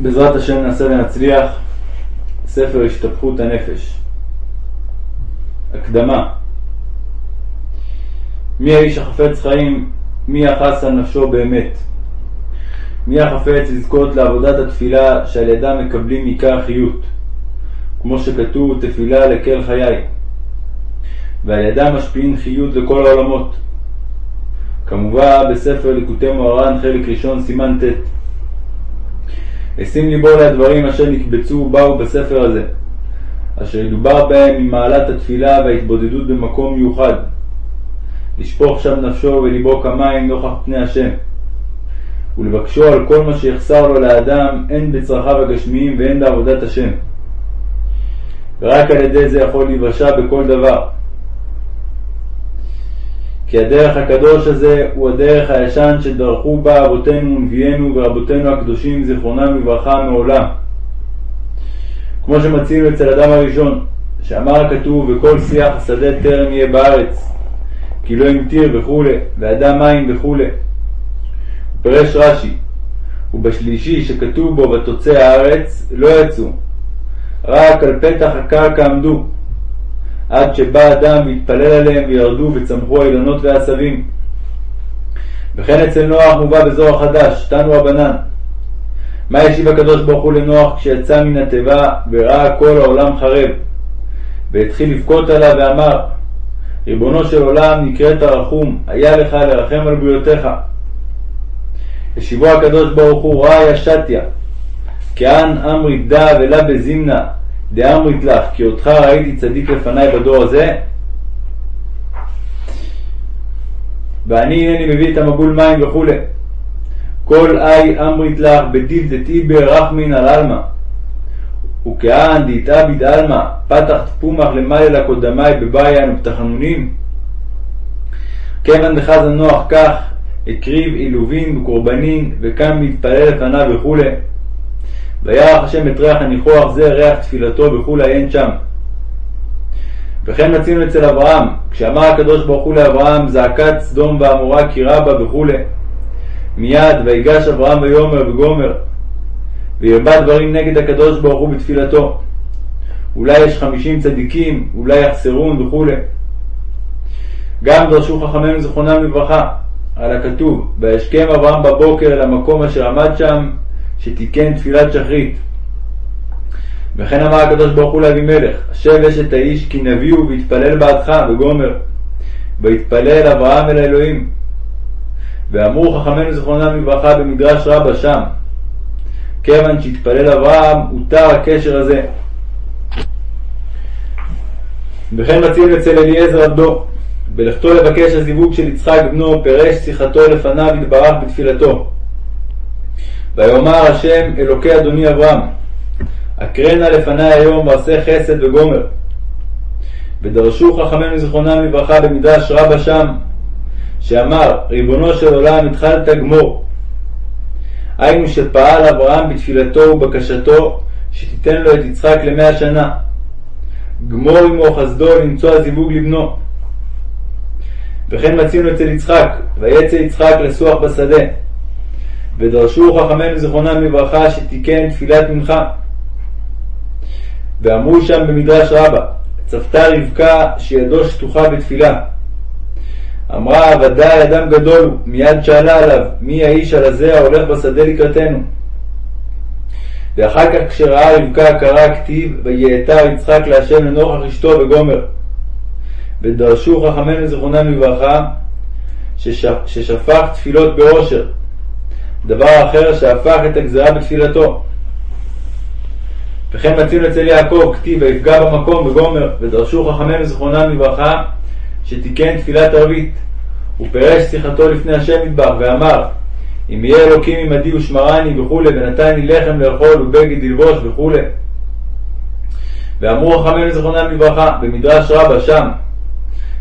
בעזרת השם נעשה ונצליח ספר השתפכות הנפש. הקדמה מי האיש החפץ חיים? מי יחס על נפשו באמת? מי החפץ לזכות לעבודת התפילה שעל ידה מקבלים עיקר חיות, כמו שכתוב תפילה לקל חיי, ועל ידה משפיעים חיות לכל העולמות. כמובן בספר ליקוטי מוהר"ן חלק ראשון סימן ט' אשים ליבו לדברים אשר נקבצו ובאו בספר הזה, אשר ידובר בהם ממעלת התפילה וההתבודדות במקום מיוחד, לשפוך שם נפשו וליבו כמים נוכח פני השם, ולבקשו על כל מה שיחסר לו לאדם, הן בצרכיו הגשמיים והן בעבודת השם. ורק על ידי זה יכול להיוושע בכל דבר. כי הדרך הקדוש הזה הוא הדרך הישן שדרכו בה אבותינו ונביאנו ורבותינו הקדושים זיכרונם לברכה מעולם. כמו שמצינו אצל אדם הראשון, שאמר הכתוב וכל שיח השדה טרם יהיה בארץ, כי לא המטיר וכולי, ואדם מים וכולי. פירש רש"י, ובשלישי שכתוב בו ותוצא הארץ לא יצאו, רק על פתח הקרקע עמדו, עד שבא אדם והתפלל עליהם וירדו וצמחו האילנות והעשבים. וכן אצל נוח מובא בזוהר החדש, תנו רבנן. מה השיב הקדוש ברוך הוא לנוח כשיצא מן התיבה וראה כל העולם חרב? והתחיל לבכות עליו ואמר, ריבונו של עולם נקראת רחום, היה לך לרחם על בריותיך. השיבו הקדוש ברוך הוא ראיה שתיה, כאן אמרית דא ולה בזימנה, דאמרית לך, כי אותך ראיתי צדיק לפניי בדור הזה, ואני הנני מביא את המבול מים וכולי. כל אי אמרית לך בדיל דתיבר רחמין על עלמא. וכאן דהתעביד עלמא, פתח תפומח למעלה לקודמי בביין ופתחנונים. כיוון דחז הנוח כך, הקריב עילובין וקורבנין, וקם להתפלל לפניו וכולי. וירח השם את ריח הניחוח זה ריח תפילתו וכולי אין שם. וכן מצינו אצל אברהם, כשאמר הקדוש ברוך הוא לאברהם זעקת סדום ועמורה כי רבה וכולי. מיד ויגש אברהם ויאמר וגומר, וירבה דברים נגד הקדוש ברוך הוא בתפילתו. אולי יש חמישים צדיקים, אולי יחסרון וכולי. גם דרשו חכמינו זכרונם לברכה על הכתוב, וישכם אברהם בבוקר אל המקום אשר עמד שם, שתיקן תפילת שחרית. וכן אמר הקדוש ברוך הוא לאבימלך, השב אשת האיש כי נביאו ויתפלל בעדך, וגומר. ויתפלל אברהם אל האלוהים. ואמרו חכמינו זכרונם לברכה במדרש רבה שם, כיוון שהתפלל אברהם, הותר הקשר הזה. וכן מציעים אצל אליעזר עבדו, בלכתו לבקש הזיווג של יצחק בנו, פירש שיחתו לפניו יתברך בתפילתו. ויאמר השם אלוקי אדוני אברהם, אקרנה לפני היום ועשה חסד וגומר. ודרשו חכמינו זיכרונם לברכה במדרש רבה שם, שאמר, ריבונו של עולם התחלת גמור. היינו שפעל אברהם בתפילתו ובקשתו שתיתן לו את יצחק למאה שנה. גמור עמו חסדו למצוא הזיווג לבנו. וכן מצינו אצל יצחק, ויצא יצחק לסוח בשדה. ודרשו חכמינו זיכרונם לברכה שתיקן תפילת מנחה. ואמרו שם במדרש רבה, צפתה רבקה שידו שטוחה בתפילה. אמרה ודאי אדם גדול הוא, מיד שאלה עליו, מי האיש על הזה ההולך בשדה לקראתנו? ואחר כך כשראה רבקה קרא כתיב, ויעתר יצחק להשם לנוכח אשתו וגומר. ודרשו חכמינו זיכרונם לברכה, ששפך תפילות בעושר, דבר אחר שהפך את הגזרה בתפילתו. וכן מצינו אצל יעקב כתיב ויפגע במקום וגומר, ודרשו חכמינו זיכרונם לברכה שתיקן תפילת ערבית, ופירש שיחתו לפני השם מטבח, ואמר אם יהיה אלוקים עמדי ושמרני וכולי, ונתני לחם לאכול ובגד ללבוש וכולי. ואמרו חכמינו זיכרונם לברכה במדרש רבה שם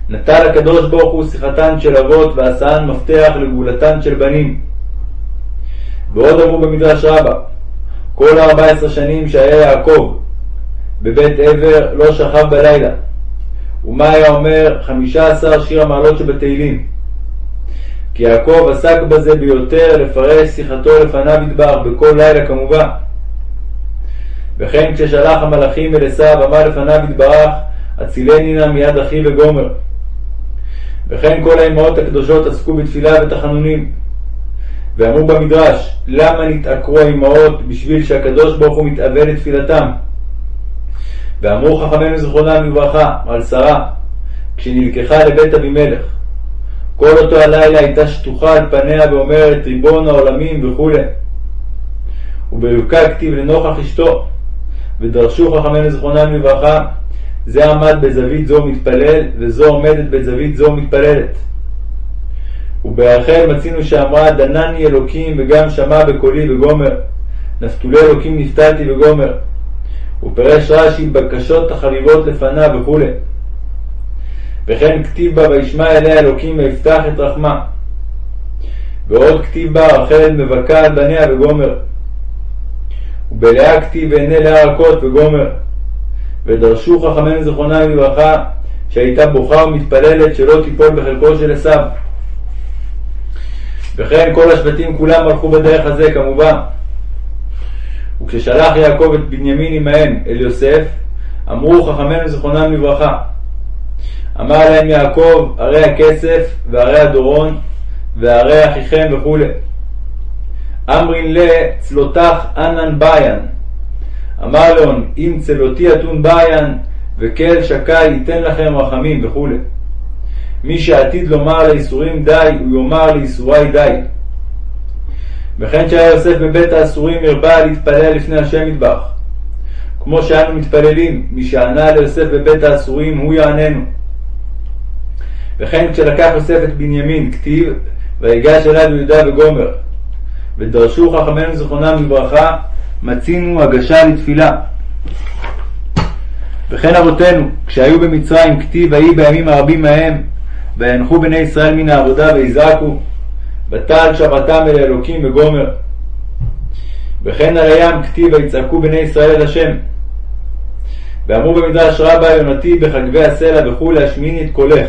נטל הקדוש ברוך הוא שיחתן של אבות ועשאן מפתח לגאולתן של בנים. ועוד אמרו במדרש רבה כל ארבע עשרה שנים שהיה יעקב בבית עבר לא שכב בלילה. ומה היה אומר חמישה עשר שיר המעלות שבתהילים? כי יעקב עסק בזה ביותר לפרש שיחתו לפניו ידבר בכל לילה כמובן. וכן כששלח המלאכים אל עשיו אמר לפניו יתברך הצילני נא מיד אחי וגומר. וכן כל האמהות הקדושות עסקו בתפילה ותחנונים. ואמרו במדרש, למה נתעקרו האמהות בשביל שהקדוש ברוך הוא מתאבל לתפילתם? ואמרו חכמינו זיכרונם לברכה על שרה, כשנלקחה לבית אבימלך, כל אותו הלילה הייתה שטוחה על פניה ואומרת ריבון העולמים וכו'. וברבקה כתיב לנוכח אשתו, ודרשו חכמינו זיכרונם לברכה, זה עמד בזווית זו מתפלל, וזו עומדת בזווית זו מתפללת. וברחל מצינו שאמרה דנני אלוקים וגם שמע בקולי וגומר, נפתולי אלוקים נפתלתי וגומר. ופרש רש"י בקשות החביבות לפניו וכו'. וכן כתיב בה וישמע אליה אלוקים ויפתח את רחמה. ועוד כתיב בה רחל מבכה על בניה וגומר. ובלאה כתיב ועיני רכות וגומר. ודרשו חכמינו זיכרונם לברכה שהייתה בוכה ומתפללת שלא תיפול בחלקו של עשיו. וכן כל השבטים כולם הלכו בדרך הזה כמובן. וכששלח יעקב את בנימין עמהם אל יוסף, אמרו חכמינו זיכרונם לברכה. אמר להם יעקב, הרי הכסף, והרי הדורון, והרי אחיכם וכו'. אמרין לה צלותך אנן ביין. אמר לאון, אם צלותי אתון ביין, וקל שקל ייתן לכם רחמים וכו'. מי שעתיד לומר לאיסורים די, הוא יאמר לאיסורי די. וכן שהיה יוסף בבית האסורים הרבה להתפלל לפני השם מטבח. כמו שאנו מתפללים, מי שענה ליוסף בבית האסורים הוא יעננו. וכן כשלקח יוסף את בנימין, כתיב, ויגש אליו יהודה וגומר. ודרשו חכמינו זיכרונם לברכה, מצינו הגשה לתפילה. וכן אבותינו, כשהיו במצרים, כתיב, ויהי בימים הרבים ההם, וינחו בני ישראל מן העבודה ויזעקו, ותעל שבתם אל אלוקים וגומר. וכן על הים כתיב ויצעקו בני ישראל אל השם. ואמרו במדרש רבה יונתי בחגבי הסלע וכולי השמיעיני את קולך.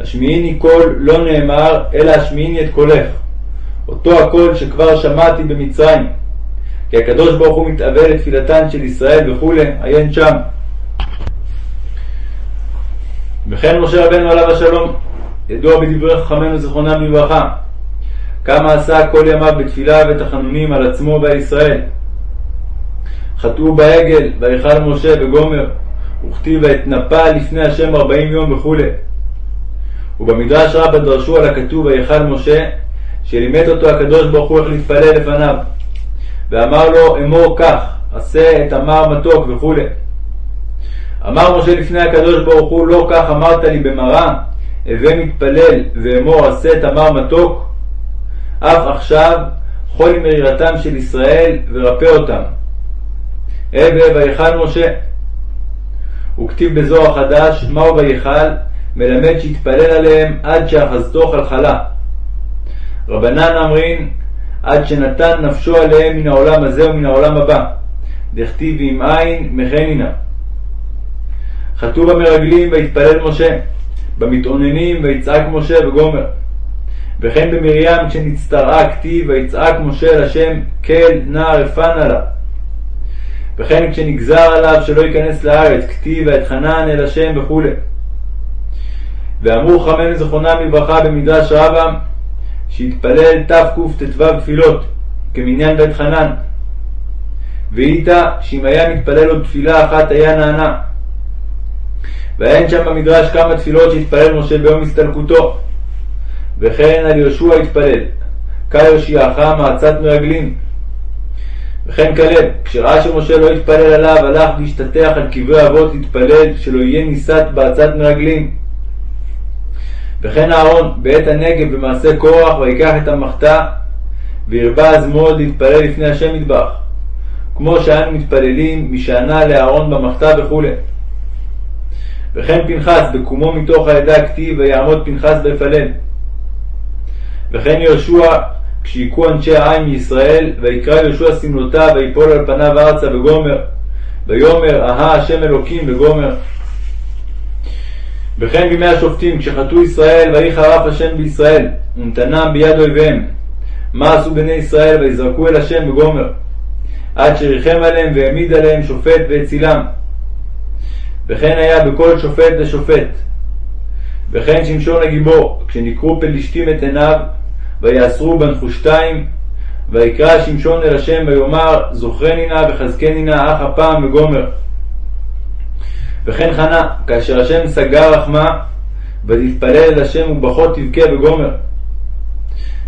השמיעיני קול לא נאמר אלא השמיעיני את קולך. אותו הקול שכבר שמעתי במצרים. כי הקדוש ברוך הוא מתאבל לתפילתן של ישראל וכולי, עיין שם. וכן משה רבנו עליו השלום, ידוע בדברי חכמינו זיכרונם לברכה, כמה עשה כל ימיו בתפילה ותחנונים על עצמו ועל ישראל. חטאו בעגל, ויכל משה וגומר, וכתיב ואתנפל לפני השם ארבעים יום וכו'. ובמדרש רבה דרשו על הכתוב ויכל משה, שלימד אותו הקדוש ברוך הוא איך להתפלל לפניו. ואמר לו אמור כך, עשה את המר מתוק וכו'. אמר משה לפני הקדוש ברוך הוא לא כך אמרת לי במראה, הווה מתפלל ואמור עשה את המר מתוק, אף עכשיו חולי מרירתם של ישראל ורפא אותם. הווה ויכל משה. וכתיב בזוהר החדש, מהו ויכל? מלמד שהתפלל עליהם עד שאחזתו חלחלה. רבנן אמרין, עד שנתן נפשו עליהם מן העולם הזה ומן העולם הבא. דכתיב עם עין מחנינה. חטאו במרגלים ויתפלל משה, במתאוננים ויצעק משה וגומר. וכן במרים כשנצטרעה כתיב ויצעק משה אל השם כל נער אפנה לה. וכן כשנגזר עליו שלא ייכנס לארץ כתיב ואתחנן אל השם וכו'. ואמרו חכמינו זכרונם לברכה במדרש רבא שהתפלל תקט"ו תפילות כמניין בית חנן. ואיתה שאם היה מתפלל עוד תפילה אחת היה נענה. ואין שם במדרש כמה תפילות שהתפלל משה ביום הסתלקותו. וכן על יהושע התפלל, כיושיעך מעצת מרגלים. וכן כלב, כשראה שמשה לא התפלל עליו, הלך להשתטח על קברי אבות להתפלל, שלא יהיה ניסת בעצת מרגלים. וכן אהרון, בעת הנגב במעשה קורח, ויקח את המחתה, והרבה אז מאוד להתפלל לפני השם מטבח. כמו שאנו מתפללים משענה לאהרון במחתה וכו'. וכן פנחס, בקומו מתוך העדה הכתיב, ויעמוד פנחס ויפלל. וכן יהושע, כשהיכו אנשי העין מישראל, ויקרא יהושע שמלותיו, ויפול על פניו ארצה וגומר. ויאמר, אהה השם אלוקים וגומר. וכן בימי השופטים, כשחטאו ישראל, ויהי חרף השם בישראל, ונתנם ביד אויביהם. מה עשו בני ישראל, ויזרקו אל השם וגומר. עד שריחם עליהם והעמיד עליהם שופט והצילם. וכן היה בכל שופט ושופט. וכן שמשון הגיבור, כשנקרו פלישתים את עיניו, ויאסרו בנחושתיים, ויקרא שמשון אל השם ויאמר זוכרני נא וחזקני נא אך הפעם וגומר. וכן חנה, כאשר השם סגר רחמה, ותתפלל אל השם ובכות תבכה וגומר.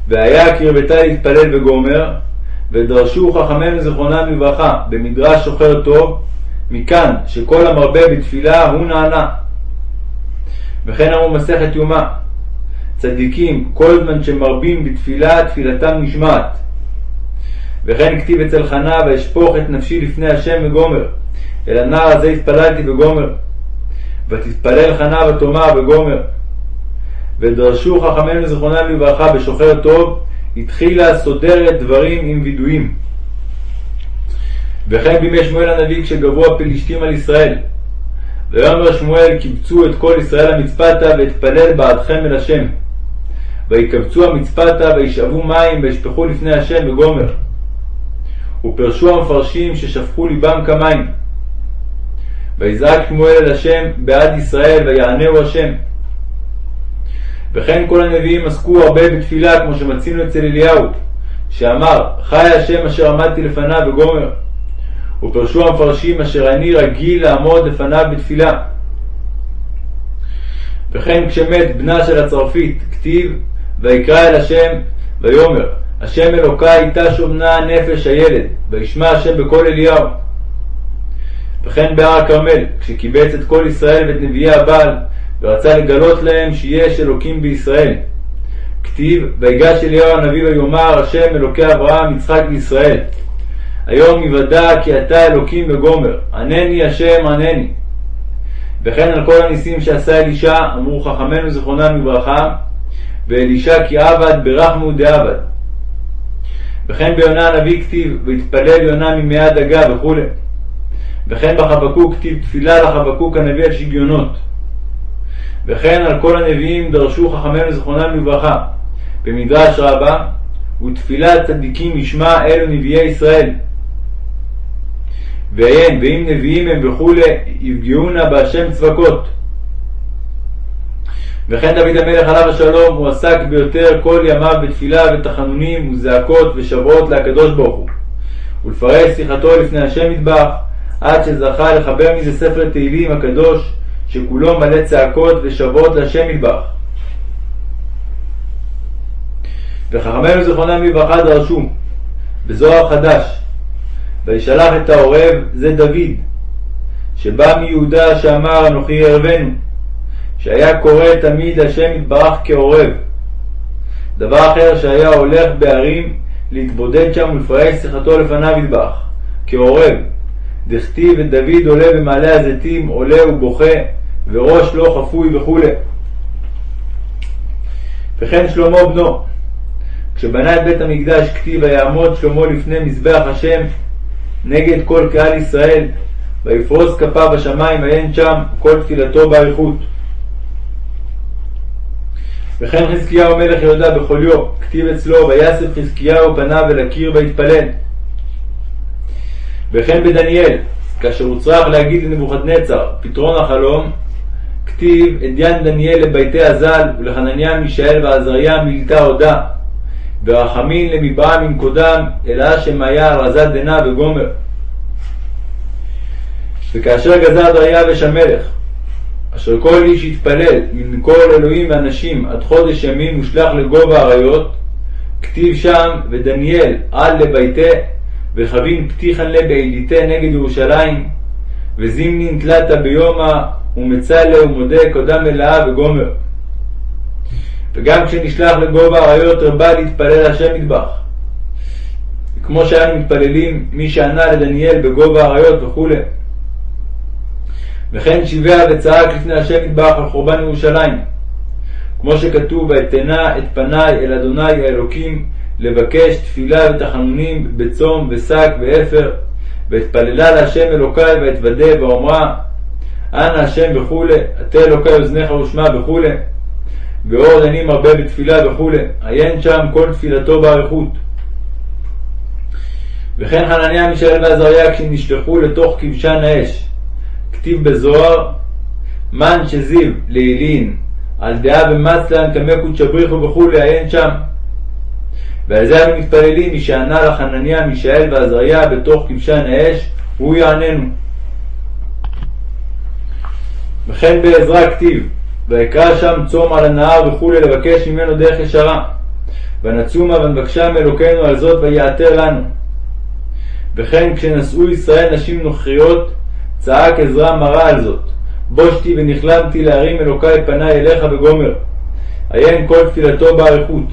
והיה כי הרבתה להתפלל וגומר, ודרשו חכמינו זיכרונם לברכה במדרש שוחר טוב, מכאן שכל המרבה בתפילה הוא נענה. וכן אמרו מסכת יומא, צדיקים כל זמן שמרבים בתפילה תפילתם נשמעת. וכן כתיב אצל חנה ואשפוך את נפשי לפני השם וגומר, אל הנער הזה התפללתי וגומר. ותתפלל חנה ותאמר וגומר. ודרשו חכמינו זיכרונם לברכה בשוחר טוב, התחילה סודרת דברים עם וידויים. וכן בימי שמואל הנביא כשגברו הפלישתים על ישראל. ויאמר שמואל קיבצו את כל ישראל המצפתה ואתפלל בעדכם אל השם. ויקבצו המצפתה וישאבו מים וישפכו לפני השם וגומר. ופרשו המפרשים ששפכו ליבם כמים. ויזעק שמואל אל השם בעד ישראל ויענהו השם. וכן כל הנביאים עסקו הרבה בתפילה כמו שמצינו אצל אליהו, שאמר חי השם אשר עמדתי לפניו וגומר. ופרשו המפרשים אשר אני רגיל לעמוד לפניו בתפילה. וכן כשמת בנה של הצרפית, כתיב ויקרא אל השם ויאמר השם אלוקי תשוב נא נפש הילד וישמע השם בקול אליהו. וכן בהר הכרמל, כשקיבץ את כל ישראל ואת נביאי הבעל, ורצה לגלות להם שיש אלוקים בישראל. כתיב, ויגש אליהו הנביא ויאמר, השם אלוקי אברהם, יצחק וישראל. היום יוודע כי אתה אלוקים וגומר, ענני השם ענני. וכן על כל הניסים שעשה אלישע, אמרו חכמינו זיכרונם לברכה, ואלישע כי עבד ברחמו דעבד. וכן ביונה הנביא כתיב, והתפלל יונה ממי הדגה וכו'. וכן בחבקוק כתיב תפילה לחבקוק הנביא על שגיונות. וכן על כל הנביאים דרשו חכמינו זיכרונם לברכה במדרש רבה ותפילת צדיקים ישמע אלו נביאי ישראל. ועיין ואם נביאים הם וכולי יפגעונה בהשם צבקות. וכן דוד המלך עליו השלום הוא עסק ביותר כל ימיו בתפילה ותחנונים וזעקות ושבועות לקדוש ברוך הוא ולפרש שיחתו לפני השם מטבח עד שזכה לחבר מזה ספר תהילים הקדוש, שכולו מלא צעקות ושבות להשם מטבח. וחכמינו זיכרונם לברכה דרשו, בזוהר חדש, וישלח את העורב זה דוד, שבא מיהודה שאמר אנוכי ירבנו, שהיה קורא תמיד השם יתברך כעורב. דבר אחר שהיה הולך בערים להתבודד שם ולפרש שיחתו לפניו ידבח, כעורב. דכתיב את דוד עולה במעלה הזיתים, עולה ובוכה, וראש לא חפוי וכו'. וכן שלמה בנו, כשבנה את בית המקדש כתיב ויעמוד שלמה לפני מזבח השם נגד כל קהל ישראל, ויפרוס כפיו בשמיים ויין שם כל תפילתו באריכות. וכן חזקיהו מלך יהודה בחוליו, כתיב אצלו, ויסף חזקיהו פניו אל הקיר ויתפלל. וכן בדניאל, כאשר הוא צריך להגיד לנבוכדנצר פתרון החלום, כתיב עדיין דניאל לביתי הז"ל ולחנניה מישאל ועזריה מילתה הודה, ורחמין למבעם עם קודם, אלא השם היה על רזת דנה וגומר. וכאשר גזר דריווש המלך, אשר כל איש יתפלל מן כל אלוהים ואנשים עד חודש ימים ושלח לגובה האריות, כתיב שם ודניאל על לביתה וחבין פתיחן לה בעיליתה נגד ירושלים, וזימנין תלתה ביומא, ומצלה ומודה קודם מלאה וגומר. וגם כשנשלח לגובה האריות רבה להתפלל השם מטבח. כמו שאנו מתפללים מי שענה לדניאל בגובה האריות וכו'. וכן שיבע וצעק לפני השם מטבח על חורבן ירושלים. כמו שכתוב, ואתנה את פניי אל אדוני האלוקים לבקש תפילה ותחנונים בצום ושק ואפר, ואתפללה להשם אלוקי ואתוודה ואומרה, אנא השם וכולי, עטה אלוקי אוזניך ושמע וכולי, ואור דנים הרבה בתפילה וכולי, עיין שם כל תפילתו באריכות. וכן חנניה, מישאל ועזריה כשנשלחו לתוך כבשן האש. כתיב בזוהר, מן שזיו לעילין, על דעה ומצלן תמקו תשבריחו וכולי, עיין שם. ועל זה אנו מתפללים, משענה לחנניה, מישאל ועזריה בתוך כבשן האש, הוא יעננו. וכן בעזרה כתיב, ויקרא שם צום על הנהר וכולי לבקש ממנו דרך ישרה. ונצומה ונבקשה מאלוקינו על זאת ויעתר לנו. וכן כשנשאו ישראל נשים נוכריות, צעק עזרא מרה על זאת. בושתי ונכלמתי להרים אלוקי פניי אליך בגומר. עיין כל תפילתו באריכות.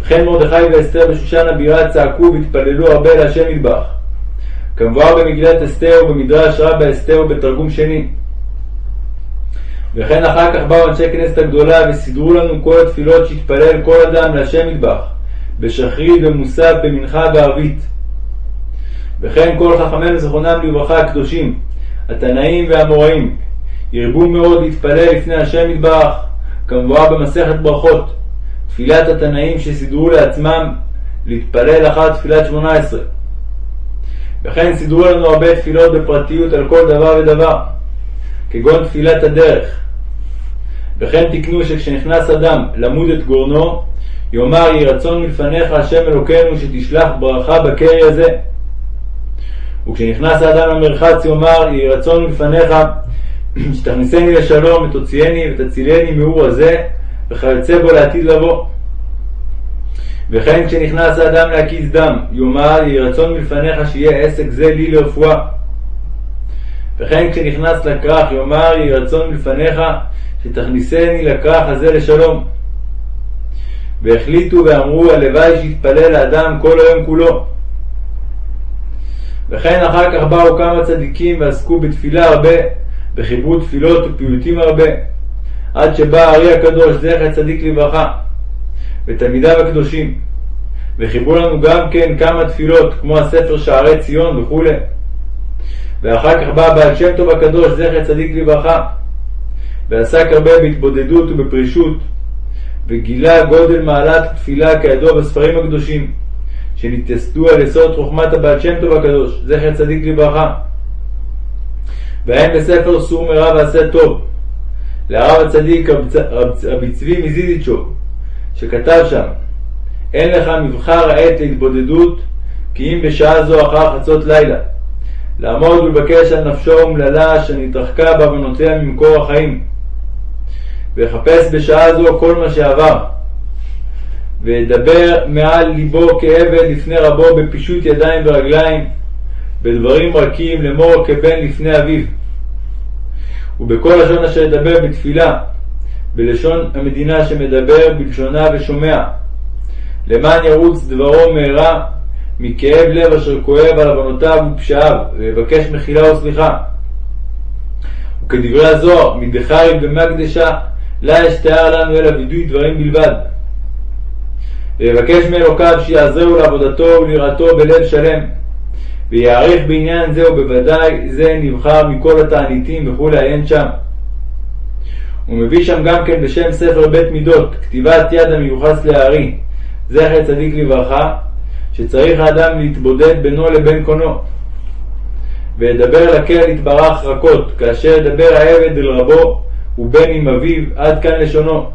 וכן מרדכי ואסתר בשושן הבירה צעקו והתפללו הרבה להשם מטבח. כמבואר במגילת אסתר ובמדרש רבה אסתר ובתרגום שני. וכן אחר כך באו אנשי כנסת הגדולה וסידרו לנו כל התפילות שהתפלל כל אדם להשם מטבח, בשחרית ומוסף, במנחה וערבית. וכן כל חכמינו זכרונם לברכה הקדושים, התנאים והאמוראים, ירבו מאוד להתפלל לפני השם מטבח, כמבואר במסכת ברכות, תפילת התנאים שסידרו לעצמם להתפלל אחר תפילת שמונה עשרה. וכן סידרו לנו הרבה תפילות בפרטיות על כל דבר ודבר, כגון תפילת הדרך. וכן תקנו שכשנכנס אדם למוד את גורנו, יאמר יהי רצון מלפניך השם אלוקינו שתשלח ברכה בקרי הזה. וכשנכנס האדם למרחץ יאמר יהי רצון מלפניך שתכניסני לשלום ותוציאני ותצילני מאור הזה וכיוצא בו לעתיד לבוא. וכן כשנכנס האדם להקיז דם, יאמר יהי רצון מלפניך שיהיה עסק זה לי לרפואה. וכן כשנכנס לכרך, יאמר יהי רצון מלפניך שתכניסני לכרך הזה לשלום. והחליטו ואמרו הלוואי שיתפלל האדם כל היום כולו. וכן אחר כך באו כמה צדיקים ועסקו בתפילה הרבה, וחיברו תפילות ופיוטים הרבה, עד שבא הארי הקדוש, זכר צדיק לברכה, ותלמידיו הקדושים, וחיברו לנו גם כן כמה תפילות, כמו הספר שערי ציון וכו'. ואחר כך בא בעל שם טוב הקדוש, זכר צדיק לברכה, ועסק הרבה בהתבודדות ובפרישות, וגילה גודל מעלת תפילה כידוע בספרים הקדושים, שנתייסדו על יסוד חוכמת הבעל שם טוב הקדוש, זכר צדיק לברכה. והן בספר סור מרע ועשה טוב, לרב הצדיק רבי צבי מזיזיצ'וב, שכתב שם, אין לך מבחר העת להתבודדות, כי אם בשעה זו אחר חצות לילה, לעמוד ולבקש על נפשו אומללה שנתרחקה בעוונותיה ממקור החיים, ויחפש בשעה זו כל מה שעבר, וידבר מעל ליבו כעבד לפני רבו בפישוט ידיים ורגליים, בדברים רכים לאמור כבן לפני אביו. ובכל לשון אשר ידבר בתפילה, בלשון המדינה שמדבר בלשונה ושומע, למען ירוץ דברו מהרה מכאב לב אשר כואב על עוונותיו ופשעיו, ויבקש מחילה וסליחה. וכדברי הזוהר, מדחרי במקדשה, לה יש תיאר לנו אלא וידוי דברים בלבד. ויבקש מאלוקיו שיעזרו לעבודתו וליראתו בלב שלם, ויעריך בעניין זה, ובוודאי זה נבחר מכל התעניתים וכולי עיין שם. הוא מביא שם גם כן בשם ספר בית מידות, כתיבת יד המיוחס לארי, זכר צדיק לברכה, שצריך האדם להתבודד בינו לבין קונו. וידבר לקהל יתברך רכות, כאשר ידבר העבד אל רבו, ובן עם אביו, עד כאן לשונו.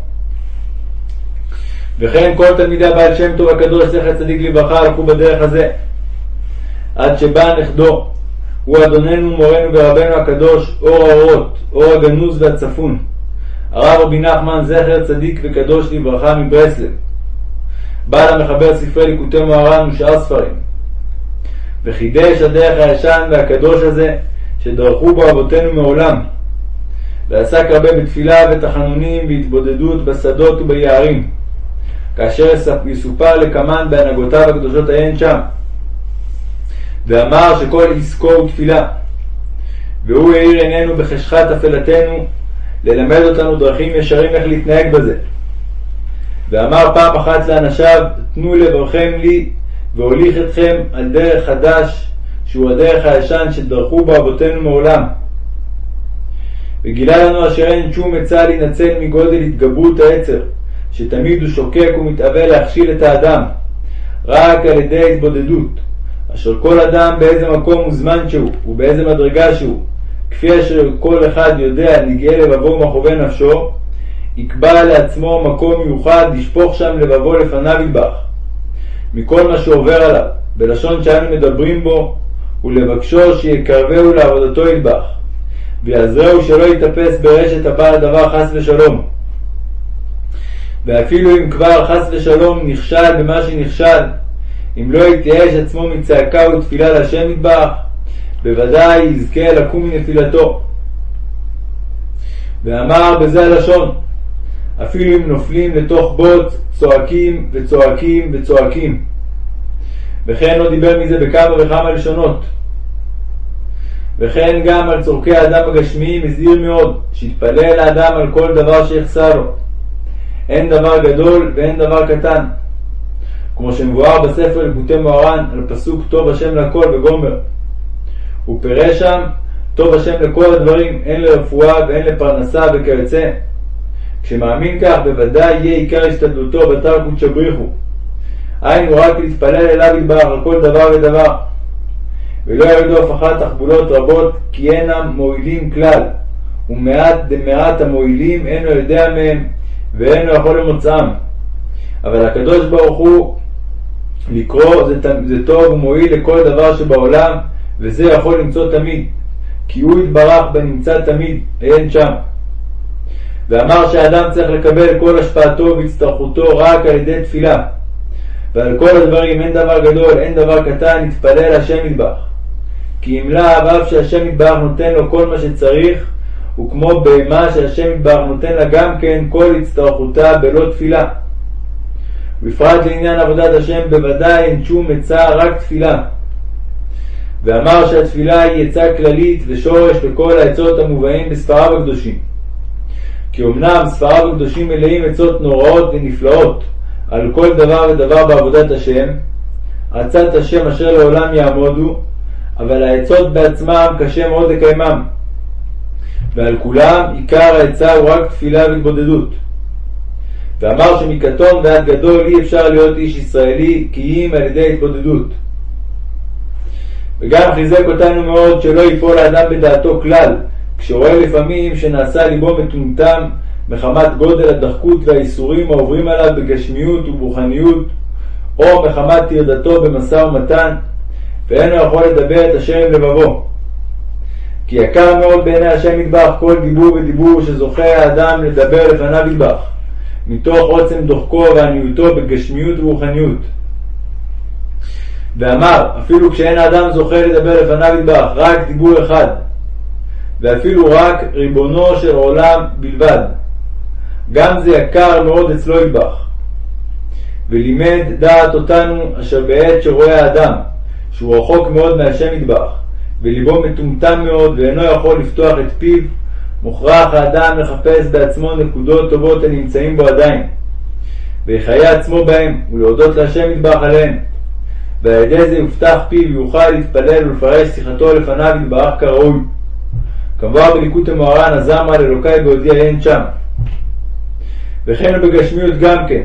וכן כל תלמידי הבעל שם טוב הקדוש, זכר צדיק לברכה, הלכו בדרך הזה. עד שבא נכדו, הוא אדוננו מורנו ורבנו הקדוש, אור האורות, אור הגנוז והצפון, הרב רבי נחמן זכר צדיק וקדוש לברכה מברסלב, בעל המחבר ספרי ליקוטי מוהר"ן ושאר ספרים, וחידש הדרך הישן והקדוש הזה שדרכו בו אבותינו מעולם, ועסק הרבה בתפילה ותחנונים והתבודדות בשדות וביערים, כאשר יסופר לקמן בהנהגותיו הקדושות עיין שם. ואמר שכל עסקו הוא תפילה. והוא האיר עינינו בחשכת אפלתנו, ללמד אותנו דרכים ישרים איך להתנהג בזה. ואמר פעם אחת לאנשיו, תנו לברכם לי, והוליך אתכם על דרך חדש, שהוא הדרך הישן שדרכו בו אבותינו מעולם. וגילה לנו אשר אין שום עצה להינצל מגודל התגברות העצר, שתמיד הוא שוקק ומתאווה להכשיל את האדם, רק על ידי התבודדות, אשר כל אדם באיזה מקום וזמן שהוא, ובאיזה מדרגה שהוא, כפי אשר כל אחד יודע נגעה לבבו ומכוון נפשו, יקבע לעצמו מקום מיוחד לשפוך שם לבבו לפניו ידבח, מכל מה שעובר עליו, בלשון שאנו מדברים בו, ולבקשו שיקרבהו לעבודתו ידבח, ויעזרהו שלא יתאפס ברשת הבא הדבר חס ושלום. ואפילו אם כבר חס ושלום נכשל במה שנכשל, אם לא יתייאש עצמו מצעקה ותפילה להשם יתברך, בוודאי יזכה לקום מנפילתו. ואמר בזה הלשון, אפילו אם נופלים לתוך בוץ, צועקים וצועקים וצועקים. וכן לא דיבר מזה בכמה וכמה לשונות. וכן גם על צורכי האדם הגשמיים הזהיר מאוד, שיתפלל האדם על כל דבר שיחסר לו. אין דבר גדול ואין דבר קטן. כמו שמבואר בספר לקוטי מוהר"ן על פסוק טוב השם לכל וגומר. הוא פירש שם טוב השם לכל הדברים, הן לרפואה והן לפרנסה וכיוצא. כשמאמין כך בוודאי יהיה עיקר השתדלותו בתר קודשא בריחו. היינו רק להתפלל אליו יתברך על כל דבר ודבר. ולא ירדו אחת תחבולות רבות כי אינם מועילים כלל, ומעט דמעט המועילים אינו יודע מהם ואינו יכול למוצאם. אבל הקדוש ברוך הוא לקרוא זה, זה טוב ומועיל לכל דבר שבעולם, וזה יכול למצוא תמיד, כי הוא יתברך בנמצא תמיד, אין שם. ואמר שהאדם צריך לקבל כל השפעתו והצטרכותו רק על ידי תפילה. ועל כל הדברים אין דבר גדול, אין דבר קטן, יתפלל השם יתברך. כי אם לאו אף שהשם יתברך נותן לו כל מה שצריך, הוא כמו בהמה שהשם יתברך נותן לה גם כן כל הצטרכותה בלא תפילה. בפרט לעניין עבודת השם בוודאי אין שום עצה, רק תפילה. ואמר שהתפילה היא עצה כללית ושורש לכל העצות המובאים בספריו הקדושים. כי אמנם ספריו הקדושים מלאים עצות נוראות ונפלאות על כל דבר ודבר בעבודת השם, עצת השם אשר לעולם יעמודו, אבל העצות בעצמם קשה מאוד לקיימם. ועל כולם עיקר העצה הוא רק תפילה והתבודדות. ואמר שמקטון ועד גדול אי אפשר להיות איש ישראלי כי אם על ידי התבודדות. וגם חיזק אותנו מאוד שלא יפעול האדם בדעתו כלל, כשרואה לפעמים שנעשה ליבו מטומטם מחמת גודל הדחקות והאיסורים העוברים עליו בגשמיות וברוחניות, או מחמת טרדתו במשא ומתן, ואינו יכול לדבר את השם עם לבבו. כי יקר מאוד בעיני השם ידבח כל דיבור ודיבור שזוכה האדם לדבר לפניו ידבח. מתוך עוצם דוחקו ועניותו בגשמיות ורוחניות. ואמר, אפילו כשאין האדם זוכה לדבר לפניו ידבח, רק דיבור אחד, ואפילו רק ריבונו של עולם בלבד, גם זה יקר מאוד אצלו ידבח. ולימד דעת אותנו אשר בעת שרואה האדם, שהוא רחוק מאוד מהשם ידבח, וליבו מטומטם מאוד ואינו יכול לפתוח את פיו, מוכרח האדם לחפש בעצמו נקודות טובות הנמצאים בו עדיין, ויחיה עצמו בהם, ולהודות להשם יתברך עליהם. ועל ידי זה יפתח פיו ויוכל להתפלל ולפרש שיחתו לפניו יתברך כראוי. כמובן בליקוט המוהר"ן הזמרה לאלוקי והודיע אין שם. וכן בגשמיות גם כן,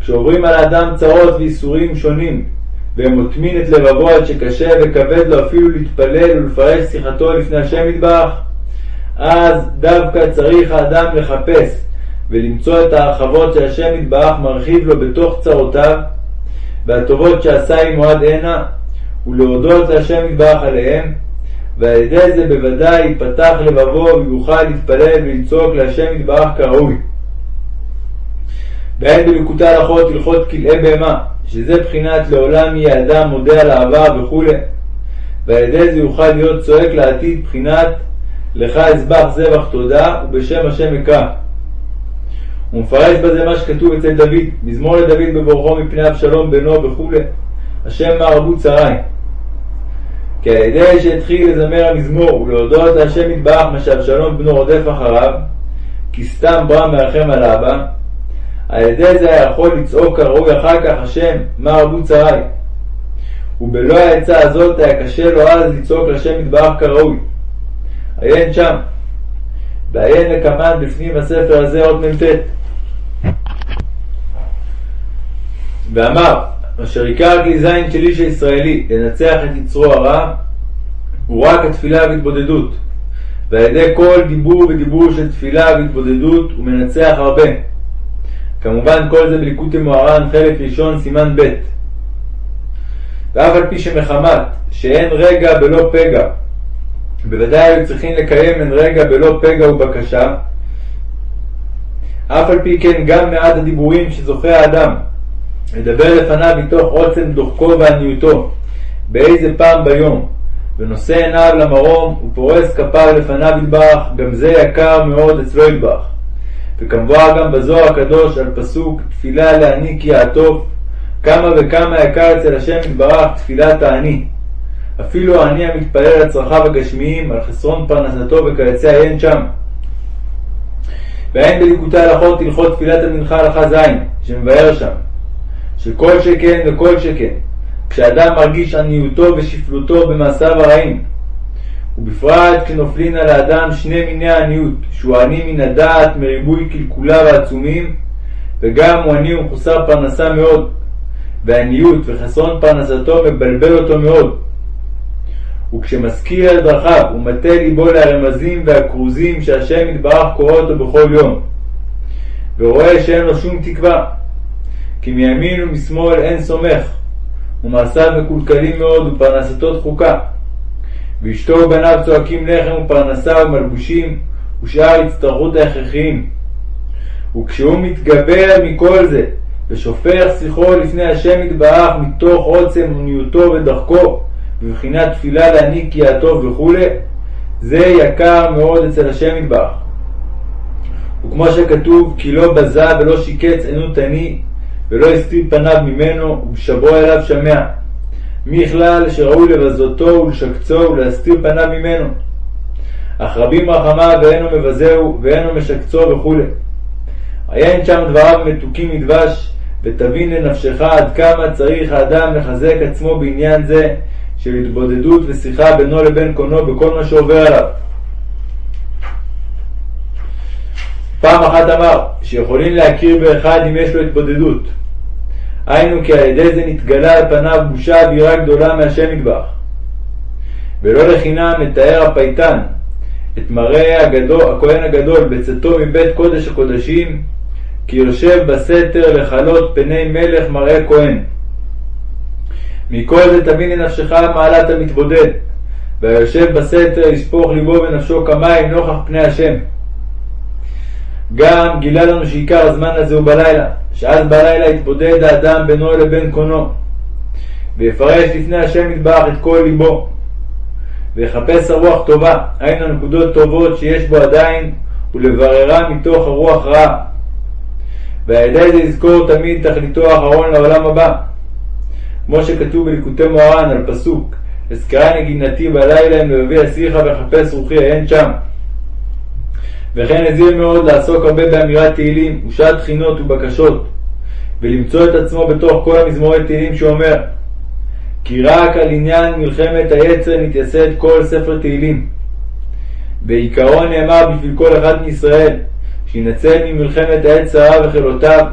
כשעוברים על האדם צרות ואיסורים שונים, והם מוטמין את לבבו עד שקשה וכבד לו אפילו להתפלל ולפרש שיחתו לפני השם יתברך, אז דווקא צריך האדם לחפש ולמצוא את ההרחבות שהשם יתברך מרחיב לו בתוך צרותיו והטובות שעשה עמו עד הנה ולהודות להשם יתברך עליהם ועל ידי זה בוודאי ייפתח לבבו ויוכל להתפלל ולצעוק להשם יתברך כראוי. ואין בליקוטי הלכות הלכות כלאי בהמה, שזה בחינת לעולם יהיה אדם מודה על העבר וכו', ועל ידי זה יוכל להיות צועק לעתיד בחינת לך אזבח זבח תודה, ובשם השם אקרא. הוא מפרש בזה מה שכתוב אצל דוד, מזמור לדוד בבורכו מפני אבשלום בנו וכו', השם מה רבו צרי. ידי שהתחיל לזמר המזמור ולהודות להשם יתברך מה שאבשלום בנו רודף אחריו, כי סתם ברם מרחם על אבא, על ידי זה היה יכול לצעוק כראוי אחר כך השם מה רבו צרי. ובלא העצה הזאת היה קשה לו אז לצעוק לשם יתברך כראוי. עיין שם. ועיין לקמן בפנים הספר הזה עוד מ"ט. ואמר, אשר עיקר כלי זין של איש הישראלי לנצח את יצרו הרע הוא רק התפילה והתבודדות, ועל ידי כל דיבור ודיבור של תפילה והתבודדות הוא מנצח הרבה. כמובן כל זה בליקוטי מוהר"ן חלק ראשון סימן ב' ואף על פי שמחמת שאין רגע בלא פגע, בוודאי היו צריכים לקיים אין רגע בלא פגע ובקשה, אף על פי כן גם מעט הדיבורים שזוכה האדם לדבר לפניו מתוך עוצם דוחקו ועניותו, באיזה פעם ביום, ונושא עיניו למרום ופורס כפיו לפניו יתברך, גם זה יקר מאוד אצלו יתברך. וכמבואר גם בזוהר הקדוש על פסוק תפילה לעני כי יעטוף, כמה וכמה יקר אצל השם יתברך תפילת העני. אפילו העני המתפלל על צרכיו הגשמיים, על חסרון פרנסתו וכיוצא עיין שם. ואין בליקוטי הלכות הלכות תפילת המנחה הלכה ז', שמבאר שם, שכל שכן וכל שכן, כשאדם מרגיש עניותו ושפלותו במעשיו הרעים, ובפרט כשנופלין על האדם שני מיני העניות, שהוא עני מן הדעת מריבוי קלקוליו העצומים, וגם הוא עני ומחוסר פרנסה מאוד, ועניות וחסרון פרנסתו מבלבל אותו מאוד. וכשמשכיל על דרכיו ומטה ליבו לרמזים והכרוזים שהשם יתברך קורא אותו בכל יום, ורואה שאין לו שום תקווה, כי מימין ומשמאל אין סומך, ומעשיו מקולקלים מאוד ופרנסתו דחוקה, ואשתו ובניו צועקים לחם ופרנסה ומלבושים ושאר הצטרכות ההכרחיים. וכשהוא מתגבר מכל זה ושופך שיחו לפני השם יתברך מתוך עוצם עוניותו ודרכו, בבחינת תפילה להעניק כי הטוב וכו', זה יקר מאוד אצל השם יתברך. וכמו שכתוב, כי לא בזה ולא שיקץ ענות עני, ולא הסתיר פניו ממנו, ובשברו אליו שמע. מכלל שראוי לבזותו ולשקצו ולהסתיר פניו ממנו. אך רבים רחמיו ואינו מבזהו ואינו משקצו וכו'. עיין שם דבריו מתוקים מדבש, ותבין לנפשך עד כמה צריך האדם לחזק עצמו בעניין זה של התבודדות ושיחה בינו לבין קונו בכל מה שעובר עליו. פעם אחת אמר שיכולים להכיר באחד אם יש לו התבודדות. היינו כי על ידי זה נתגלה על פניו בושה ויראה גדולה מהשם ידבח. ולא לחינם מתאר הפייטן את מראה הגדול, הכהן הגדול בצאתו מבית קודש הקודשים כי יושב בסתר לכלות פני מלך מראה כהן. מכל זה תבין לנפשך מעלת המתבודד, והיושב בסתר ישפוך ליבו ונפשו כמים נוכח פני השם. גם גילה לנו שעיקר הזמן הזה הוא בלילה, שאז בלילה יתבודד האדם בינו לבין קונו, ויפרש לפני השם יתברך את כל ליבו, ויחפש הרוח טובה, היינו נקודות טובות שיש בו עדיין, ולבררה מתוך הרוח רעה. ועל ידי זה יזכור תמיד תכליתו האחרון לעולם הבא. כמו שכתוב בליקוטי מוהר"ן על פסוק, אזכרה נגינתי בלילה אם לבבי אסירך וחפש רוחי עיין שם. וכן הזהיר מאוד לעסוק הרבה באמירת תהילים ושעת תחינות ובקשות, ולמצוא את עצמו בתוך כל המזמורי תהילים שהוא אומר, כי רק על עניין מלחמת היצר נתייסד כל ספר תהילים. בעיקרון נאמר בשביל כל אחד מישראל, שינצל ממלחמת היצר הרע וחילותיו,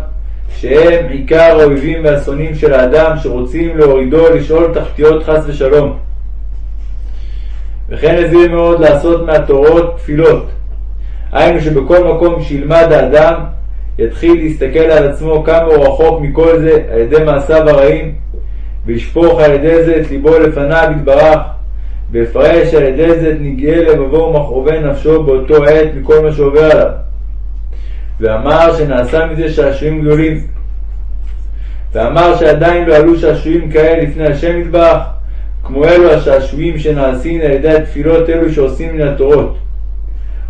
שהם עיקר האויבים והשונאים של האדם שרוצים להורידו לשאול תחתיות חס ושלום. וכן הזהיר מאוד לעשות מהתורות תפילות, היינו שבכל מקום שילמד האדם, יתחיל להסתכל על עצמו כמה הוא רחוק מכל זה על ידי מעשיו הרעים, וישפוך על ידי זה את ליבו לפניו יתברך, ויפרש על ידי זה את נגעי לבבו ומכאובי נפשו באותו עת מכל מה שעובר עליו. ואמר שנעשה מזה שעשועים גדולים. ואמר שעדיין לא עלו שעשועים כאלה לפני השם יתברך, כמו אלו השעשועים שנעשים על ידי התפילות אלו שעושים מן התורות.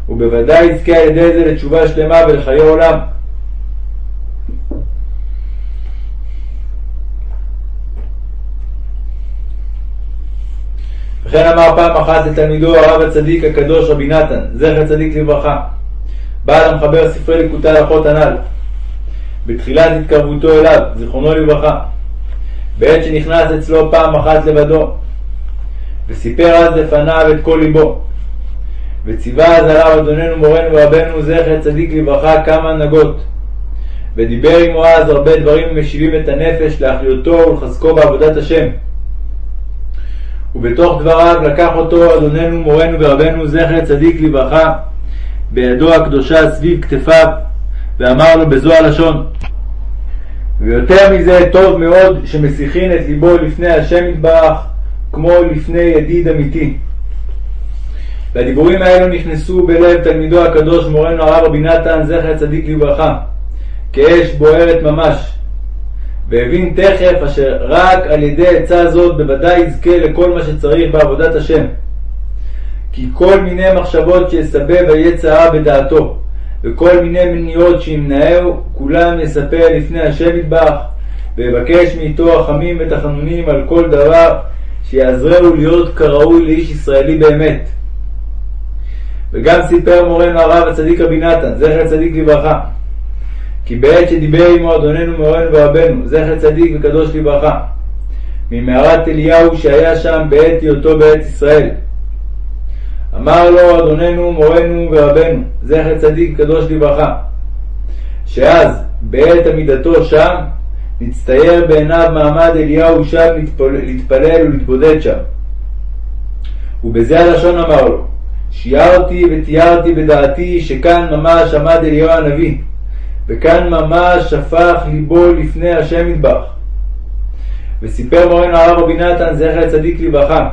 ובוודאי יזכה על ידי זה לתשובה שלמה ולחיי עולם. וכן אמר פעם אחת לתלמידו הרב הצדיק הקדוש רבי נתן, זכר צדיק לברכה, בעל המחבר ספרי ליקוטי הלכות הנ"ל, בתחילת התקרבותו אליו, זיכרונו לברכה, בעת שנכנס אצלו פעם אחת לבדו, וסיפר אז לפניו את כל ליבו, וציווה אז עליו אדוננו מורנו ורבנו זכר צדיק לברכה כמה הנהגות, ודיבר עמו אז הרבה דברים המשיבים את הנפש להחיותו ולחזקו בעבודת השם. ובתוך דבריו לקח אותו אדוננו מורנו ורבנו זכר צדיק לברכה בידו הקדושה סביב כתפיו ואמר לו בזו הלשון ויותר מזה טוב מאוד שמסיחין את ליבו לפני השם יתברך כמו לפני ידיד אמיתי. והדיבורים האלו נכנסו בלב תלמידו הקדוש מורנו הרב רבי נתן זכר צדיק לברכה כאש בוערת ממש והבין תכף אשר רק על ידי עצה זאת בוודאי יזכה לכל מה שצריך בעבודת השם. כי כל מיני מחשבות שיסבב היצע הרע בדעתו, וכל מיני מניעות שימנעהו, כולם יספר לפני השם יתברך, ויבקש מאיתו רחמים ותחנונים על כל דבר, שיעזרהו להיות כראוי לאיש ישראלי באמת. וגם סיפר מורנו הרב הצדיק רבי נתן, זכר צדיק לברכה, כי בעת שדיבר עמו אדוננו מורנו ורבנו, זכר צדיק וקדוש לברכה, ממערת אליהו שהיה שם בעת היותו בארץ ישראל. אמר לו אדוננו מורנו ורבנו, זכר צדיק וקדוש לברכה, שאז בעת עמידתו שם, נצטייר בעיניו מעמד אליהו שם להתפלל ולהתבודד שם. ובזה הלשון אמר לו, שיערתי ותיארתי בדעתי שכאן ממש עמד אליהו הנביא, וכאן ממש שפך ליבו לפני השם ידבח. וסיפר מורנו הרב רבי נתן זכר צדיק לברכה,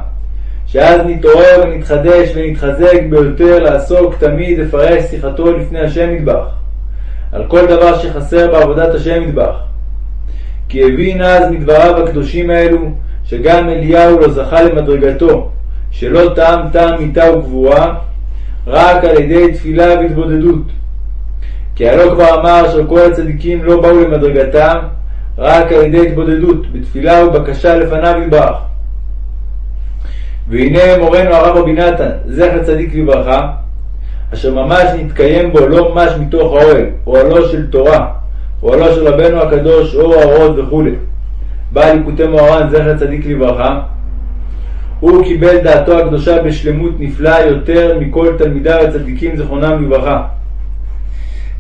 שאז נתעורר ונתחדש ונתחזק ביותר לעסוק תמיד לפרש שיחתו לפני השם ידבח, על כל דבר שחסר בעבודת השם ידבח. כי הבין אז מדבריו הקדושים האלו, שגם אליהו לא זכה למדרגתו, שלא טעם טעם מיתה וגבורה, רק על ידי תפילה והתבודדות. כי הלא כבר אמר שכל הצדיקים לא באו למדרגתם, רק על ידי התבודדות, בתפילה ובקשה לפניו יתברך. והנה מורנו הרב רבי נתן, זכר צדיק לברכה, אשר ממש נתקיים בו לא ממש מתוך האוהל, אוהלו של תורה, אוהלו של רבנו הקדוש, אור האורות וכו', בעל ליקוטי מוהר"ן זכר צדיק לברכה, הוא קיבל דעתו הקדושה בשלמות נפלאה יותר מכל תלמידיו הצדיקים זכרונם לברכה.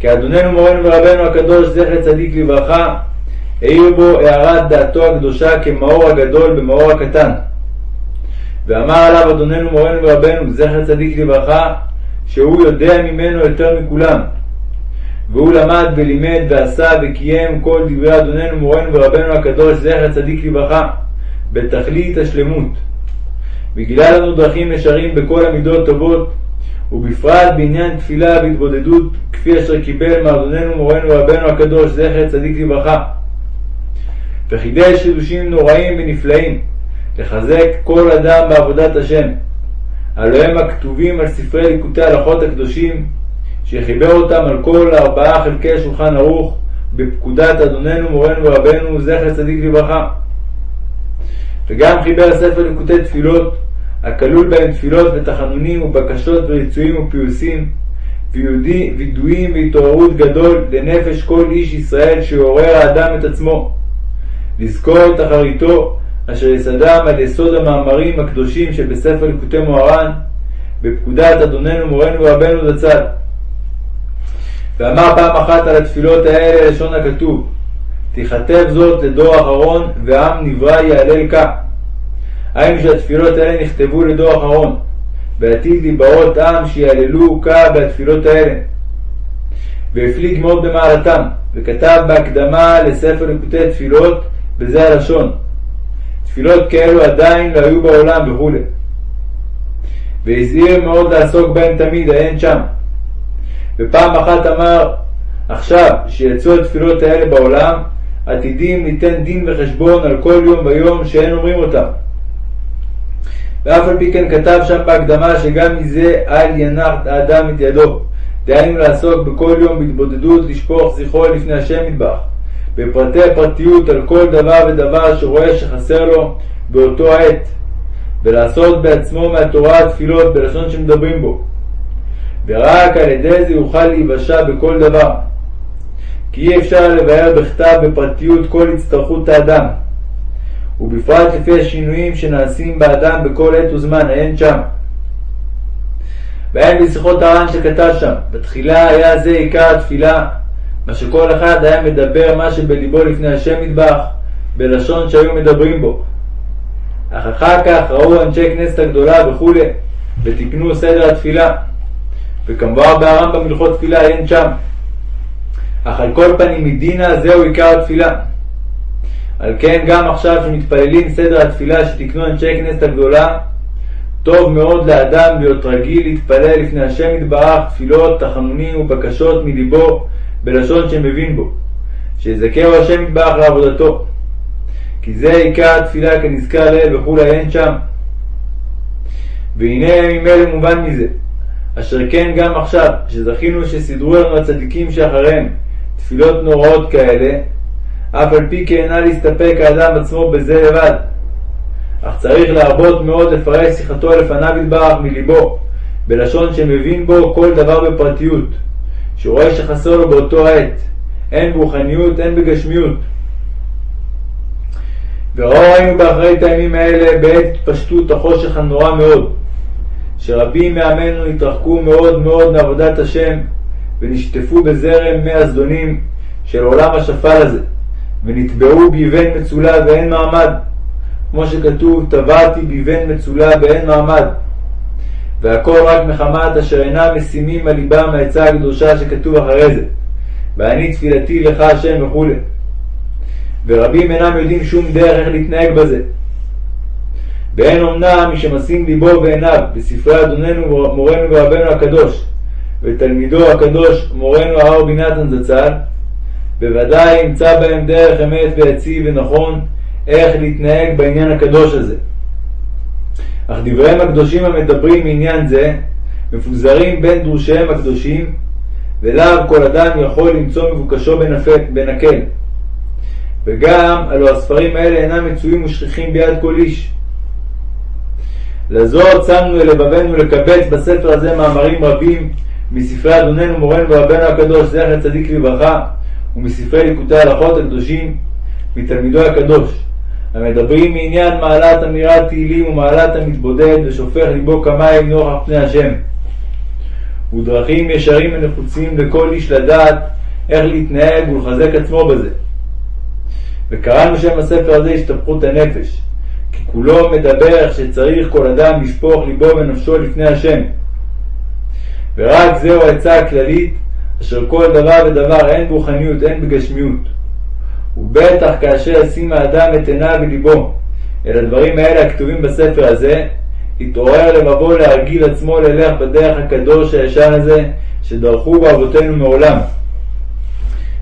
כי אדוננו מורנו ורבנו הקדוש זכר צדיק לברכה העיר בו הארת דעתו הקדושה כמאור הגדול במאור הקטן. ואמר עליו אדוננו מורנו ורבנו זכר צדיק לברכה שהוא יודע ממנו יותר מכולם. והוא למד ולימד ועשה וקיים כל דברי אדוננו מורנו ורבנו הקדוש זכר צדיק לברכה בתכלית השלמות. וגילה לנו דרכים ישרים בכל המידות טובות ובפרט בעניין תפילה והתבודדות כפי אשר קיבל מאדוננו מורנו ורבנו הקדוש זכר צדיק לברכה. וחידש חידושים נוראים ונפלאים לחזק כל אדם בעבודת השם. הלא הם הכתובים על ספרי ליקוטי הלכות הקדושים שחיבר אותם על כל ארבעה חלקי שולחן ערוך בפקודת אדוננו מורנו ורבנו זכר צדיק לברכה. וגם חיבר ספר ליקוטי תפילות הכלול בהם תפילות ותחנונים ובקשות וריצויים ופיוסים, וידועים והתעוררות גדול לנפש כל איש ישראל שיעורר האדם את עצמו. לזכור את אחריתו אשר יסדם על יסוד המאמרים הקדושים שבספר ליקוטי מוהר"ן, בפקודת אדוננו מורנו ורבנו זצ"ל. ואמר פעם אחת על התפילות האלה לשון הכתוב, תיכתב זאת לדור אחרון ועם נברא יהלל כה. היינו שהתפילות האלה נכתבו לדור אחרון, ועתיד להיברות עם שיעללו כה בתפילות האלה. והפליג מאוד במעלתם, וכתב בהקדמה לספר ליקוטי תפילות בזה הלשון. תפילות כאלו עדיין לא היו בעולם וכו'. והזהיר מאוד לעסוק בהם תמיד, העין שם. ופעם אחת אמר, עכשיו שיצאו התפילות האלה בעולם, עתידים ליתן דין וחשבון על כל יום ויום שאין אומרים אותם. ואף על פי כן כתב שם בהקדמה שגם מזה אל ינח האדם את ידו. דהיינו לעסוק בכל יום בהתבודדות, לשפוך זכרו לפני השם מטבח. בפרטי הפרטיות על כל דבר ודבר שרואה שחסר לו באותו העת. ולעשות בעצמו מהתורה התפילות בלשון שמדברים בו. ורק על ידי זה יוכל להיוושע בכל דבר. כי אי אפשר לבאר בכתב בפרטיות כל הצטרכות האדם. ובפרט לפי השינויים שנעשים באדם בכל עת וזמן, אין שם. ואין בשיחות הר"ן שכתב שם, בתחילה היה זה עיקר התפילה, מה שכל אחד היה מדבר מה שבליבו לפני השם מטבח, בלשון שהיו מדברים בו. אך אחר כך ראו אנשי כנסת הגדולה וכולי, ותיקנו סדר התפילה. וכמובן ברמב"ם הלכות תפילה אין שם. אך על כל פנים מדינה זהו עיקר התפילה. על כן גם עכשיו שמתפללים סדר התפילה שתיקנו אנשי כנסת הגדולה, טוב מאוד לאדם להיות רגיל להתפלל לפני השם יתברך תפילות, תחנונים ובקשות מליבו בלשון שמבין בו, שיזכהו השם יתברך לעבודתו. כי זה עיקר התפילה כנזכר לאל וכולי אין שם. והנה ממילא מובן מזה, אשר כן גם עכשיו, שזכינו שסידרו לנו הצדיקים שאחריהם תפילות נוראות כאלה, אף על פי כן נא להסתפק האדם עצמו בזה לבד. אך צריך להרבות מאוד לפרש שיחתו לפניו יתברך מליבו, בלשון שמבין בו כל דבר בפרטיות, שרואה שחסר לו באותו עת, הן ברוחניות הן בגשמיות. וראינו באחרית הימים האלה בעת התפשטות החושך הנורא מאוד, שרבים מעמנו התרחקו מאוד מאוד מעבודת השם, ונשטפו בזרם מי הזדונים של עולם השפל הזה, ונטבעו ביבן מצולע ואין מעמד, כמו שכתוב, טבעתי ביבן מצולע ואין מעמד. והכל רק מחמת אשר אינם משימים על ליבם העצה הקדושה שכתוב אחרי זה, ואני תפילתי לך השם וכולי. ורבים אינם יודעים שום דרך איך להתנהג בזה. ואין אמנם מי שמשים ליבו ועיניו בספרי אדוננו מורנו ורבנו הקדוש, ותלמידו הקדוש מורנו הרב בינתן זצ"ל, בוודאי ימצא בהם דרך אמת ויציב ונכון איך להתנהג בעניין הקדוש הזה. אך דבריהם הקדושים המדברים מעניין זה מפוזרים בין דרושיהם הקדושים, ולאו כל אדם יכול למצוא מבוקשו בנקל. וגם הלא הספרים האלה אינם מצויים ושכיחים ביד כל איש. לזאת שמנו אל לבבנו לקבץ בספר הזה מאמרים רבים מספרי אדוננו מורנו ורבנו הקדוש זכר צדיק לברכה ומספרי ליקוטי ההלכות הקדושים מתלמידו הקדוש המדברים מעניין מעלת אמירת תהילים ומעלת המתבודד ושופך ליבו כמים נוכח פני השם ודרכים ישרים ונחוצים לכל איש לדעת איך להתנהג ולחזק עצמו בזה. וקראנו שם הספר הזה השתפכות הנפש, כי כולו מדבר איך שצריך כל אדם לשפוך ליבו ונפשו לפני השם. ורק זהו העצה הכללית, אשר כל דבר ודבר אין ברוחניות, אין בגשמיות. ובטח כאשר ישים האדם את עיניו וליבו אל הדברים האלה הכתובים בספר הזה, יתעורר לבבו להרגיל עצמו ללך בדרך הקדוש הישן הזה, שדרכו בו אבותינו מעולם.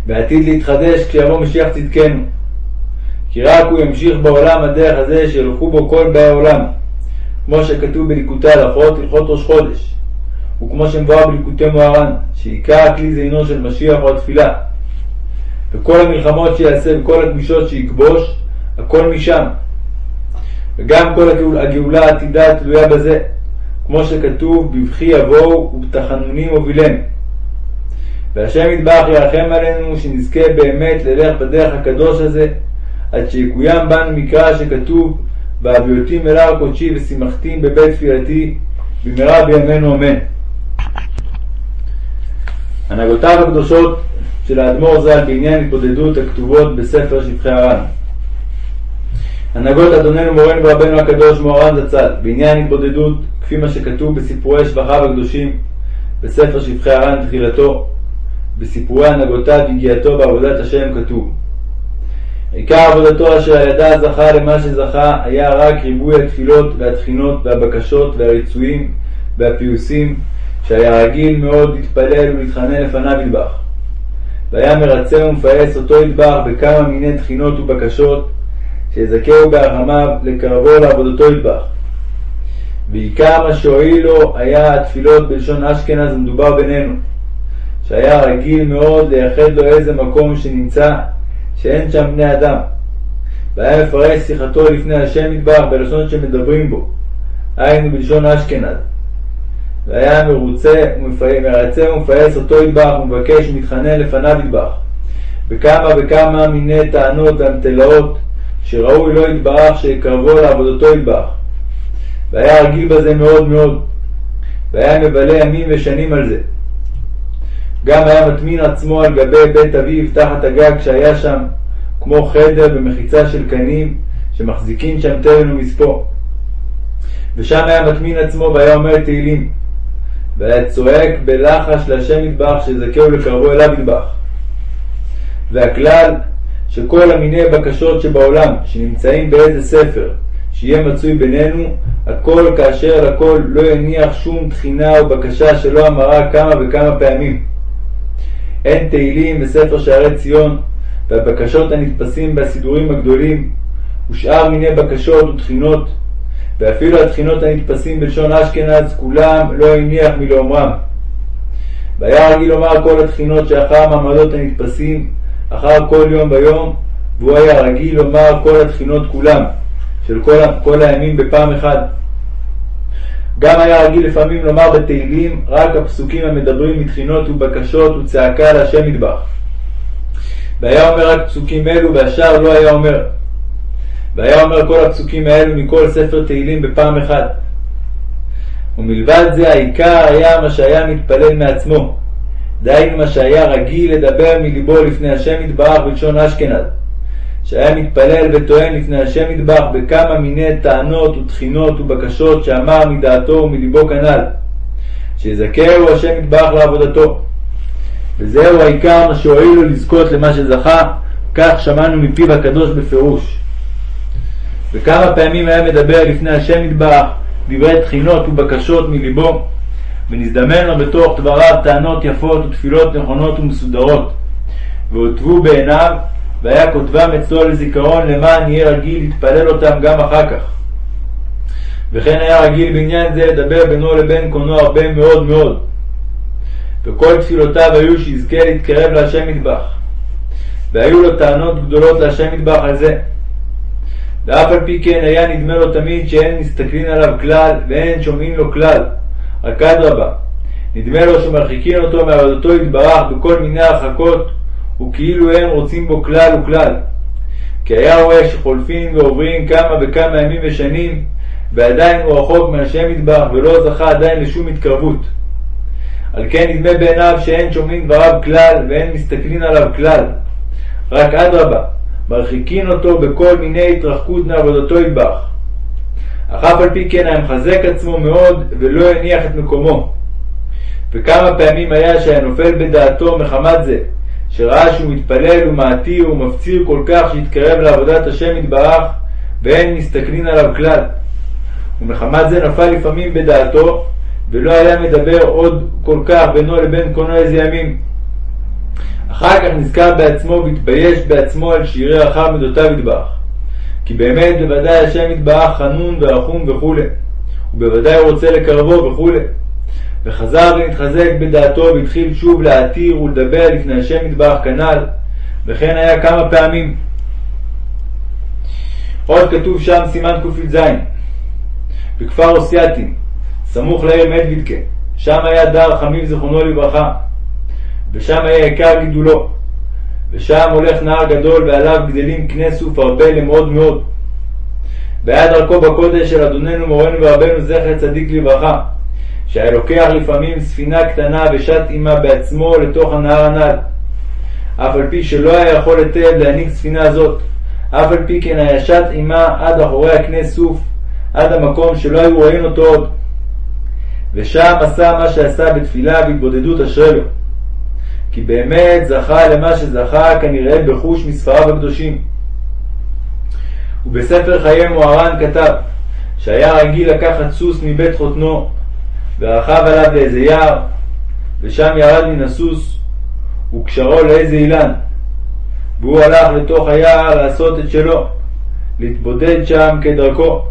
ועתיד להתחדש כשיבוא משיח צדקנו. כי רק הוא ימשיך בעולם הדרך הזה שילכו בו כל באי העולם, כמו שכתוב בליקוטי הלכות, הלכות ראש חודש, וכמו שמבואר בליקוטי מוהר"ן, שעיקר הכלי זה עינו של משיח או התפילה. וכל המלחמות שיעשה וכל הגמישות שיכבוש, הכל משם. וגם כל הגאולה העתידה תלויה בזה, כמו שכתוב, בבכי יבואו ובתחנונים הובילם. והשם יתברך ירחם עלינו שנזכה באמת ללך בדרך הקדוש הזה, עד שיקוים בנו מקרא שכתוב והביאותים אל הר קודשי ושימחתים בבית תפילתי במהרה בימינו אמן. הנהגותיו הקדושות של האדמו"ר ז"ל בעניין התבודדות הכתובות בספר שבחי הר"ן. הנהגות אדוננו מורנו ורבנו הקדוש מוהר"ן זצ"ל בעניין התבודדות כפי מה שכתוב בסיפורי שבחיו הקדושים בספר שבחי הר"ן תחילתו בסיפורי הנהגותיו והגיעתו בעבודת השם כתוב עיקר עבודתו אשר על ידה זכה למה שזכה היה רק ריבוי התפילות והתחינות והבקשות והריצויים והפיוסים שהיה רגיל מאוד להתפלל ולהתחנן לפניו ידבח. והיה מרצה ומפעס אותו ידבח בכמה מיני תחינות ובקשות שיזכהו בהרחמיו לקרבו לעבודתו ידבח. ועיקר מה שהועיל לו היה התפילות בלשון אשכנז המדובר בינינו, שהיה רגיל מאוד לייחד לו איזה מקום שנמצא שאין שם בני אדם. והיה מפרש שיחתו לפני השם יתברך בלשון שמדברים בו, היינו בלשון אשכנז. והיה מרוצה מרצה ומפעס אותו יתברך ומבקש ומתחנן לפניו יתברך, בכמה וכמה מיני טענות ואמתלאות שראוי לו יתברך שיקרבו לעבודתו יתברך. והיה רגיל בזה מאוד מאוד, והיה מבלה ימים ושנים על זה. גם היה מטמין עצמו על גבי בית אביו תחת הגג שהיה שם, כמו חדר במחיצה של קנים, שמחזיקים שם תבן ומספוא. ושם היה מטמין עצמו והיה אומר תהילים. והיה צועק בלחש להשם מטבח שיזכהו לקרבו אליו מטבח. והכלל שכל המיני בקשות שבעולם שנמצאים באיזה ספר שיהיה מצוי בינינו, הכל כאשר לכל לא יניח שום תחינה או בקשה שלא אמרה כמה וכמה פעמים. אין תהילים בספר שערי ציון, והבקשות הנתפסים בסידורים הגדולים, ושאר מיני בקשות ותחינות, ואפילו התחינות הנתפסים בלשון אשכנז, כולם לא הניח מלאומרם. והיה רגיל לומר כל התחינות שאחר המעמדות הנתפסים, אחר כל יום ויום, והוא היה רגיל לומר כל התחינות כולם, של כל, כל הימים בפעם אחת. גם היה רגיל לפעמים לומר בתהילים רק הפסוקים המדברים מתחינות ובקשות וצעקה להשם מטבח. והיה אומר רק פסוקים אלו והשאר לא היה אומר. והיה אומר כל הפסוקים האלו מכל ספר תהילים בפעם אחת. ומלבד זה העיקר היה מה שהיה מתפלל מעצמו, דהיינו מה שהיה רגיל לדבר מליבו לפני השם יתברך בלשון אשכנז, שהיה מתפלל וטוען לפני השם יתברך בכמה מיני טענות ותחינות ובקשות שאמר מדעתו ומליבו כנ"ל, שיזכהו השם יתברך לעבודתו. וזהו העיקר מה לזכות למה שזכה, כך שמענו מפיו הקדוש בפירוש. וכמה פעמים היה מדבר לפני השם יתברך דברי תחינות ובקשות מליבו, ונזדמן לו בתוך דבריו טענות יפות ותפילות נכונות ומסודרות, והוטבו בעיניו, והיה כותבם אצלו לזיכרון למען יהיה רגיל להתפלל אותם גם אחר כך. וכן היה רגיל בעניין זה לדבר בינו לבין קונו הרבה מאוד מאוד. וכל תפילותיו היו שיזכה להתקרב להשם מטבח. והיו לו טענות גדולות להשם מטבח על זה. ואף על פי כן היה נדמה לו תמיד שאין מסתכלין עליו כלל ואין שומעים לו כלל, רק אדרבה, נדמה לו שמרחיקין אותו מעבודתו יתברך בכל מיני הרחקות, וכאילו אין רוצים בו כלל וכלל. כי היה רואה שחולפים ועוברים כמה וכמה ימים ושנים, ועדיין הוא רחוק מהשם יתברך ולא זכה עדיין לשום התקרבות. על כן נדמה בעיניו שאין שומעים דבריו כלל ואין מסתכלין עליו כלל. רק אדרבה, מרחיקין אותו בכל מיני התרחקות מעבודתו ידבח. אך אף על פי כן היה מחזק עצמו מאוד ולא הניח את מקומו. וכמה פעמים היה שהיה נופל בדעתו מחמת זה, שראה שהוא מתפלל ומעתיר ומפציר כל כך שהתקרב לעבודת השם יתברך, ואין מסתכלין עליו כלל. ומחמת זה נפל לפעמים בדעתו, ולא היה מדבר עוד כל כך בינו לבין קונו איזה ימים. אחר כך נזכר בעצמו והתבייש בעצמו על שירי אחר מידותיו ידבח. כי באמת בוודאי השם יתברך חנון ורחום וכולי, ובוודאי הוא רוצה לקרבו וכולי. וחזר ונתחזק בדעתו והתחיל שוב להתיר ולדבר לפני השם יתברך כנ"ל, וכן היה כמה פעמים. עוד כתוב שם סימן קי"ז בכפר אוסייתים, סמוך לעיר מדוידקה, שם היה דר חמיב זיכרונו לברכה, ושם היה עיקר גידולו. ושם הולך נהר גדול ועליו גדלים קנה סוף הרבה למאוד מאוד. והיה דרכו בקודש של אדוננו מורנו ורבנו זכר צדיק לברכה, שהיה לוקח לפעמים ספינה קטנה ושט עמה בעצמו לתוך הנהר הנ"ל. אף על פי שלא היה יכול היטב להנהיג ספינה זאת, אף על פי כן היה שט עמה עד אחורי הקנה סוף, עד המקום שלא היו רואים אותו עוד. ושם עשה מה שעשה בתפילה והתבודדות אשרי לו. כי באמת זכה למה שזכה כנראה בחוש מספריו הקדושים. ובספר חיי מוהר"ן כתב שהיה רגיל לקחת סוס מבית חותנו ורכב עליו לאיזה יער ושם ירד מן הסוס וקשרו לאיזה אילן. והוא הלך לתוך היער לעשות את שלו להתבודד שם כדרכו.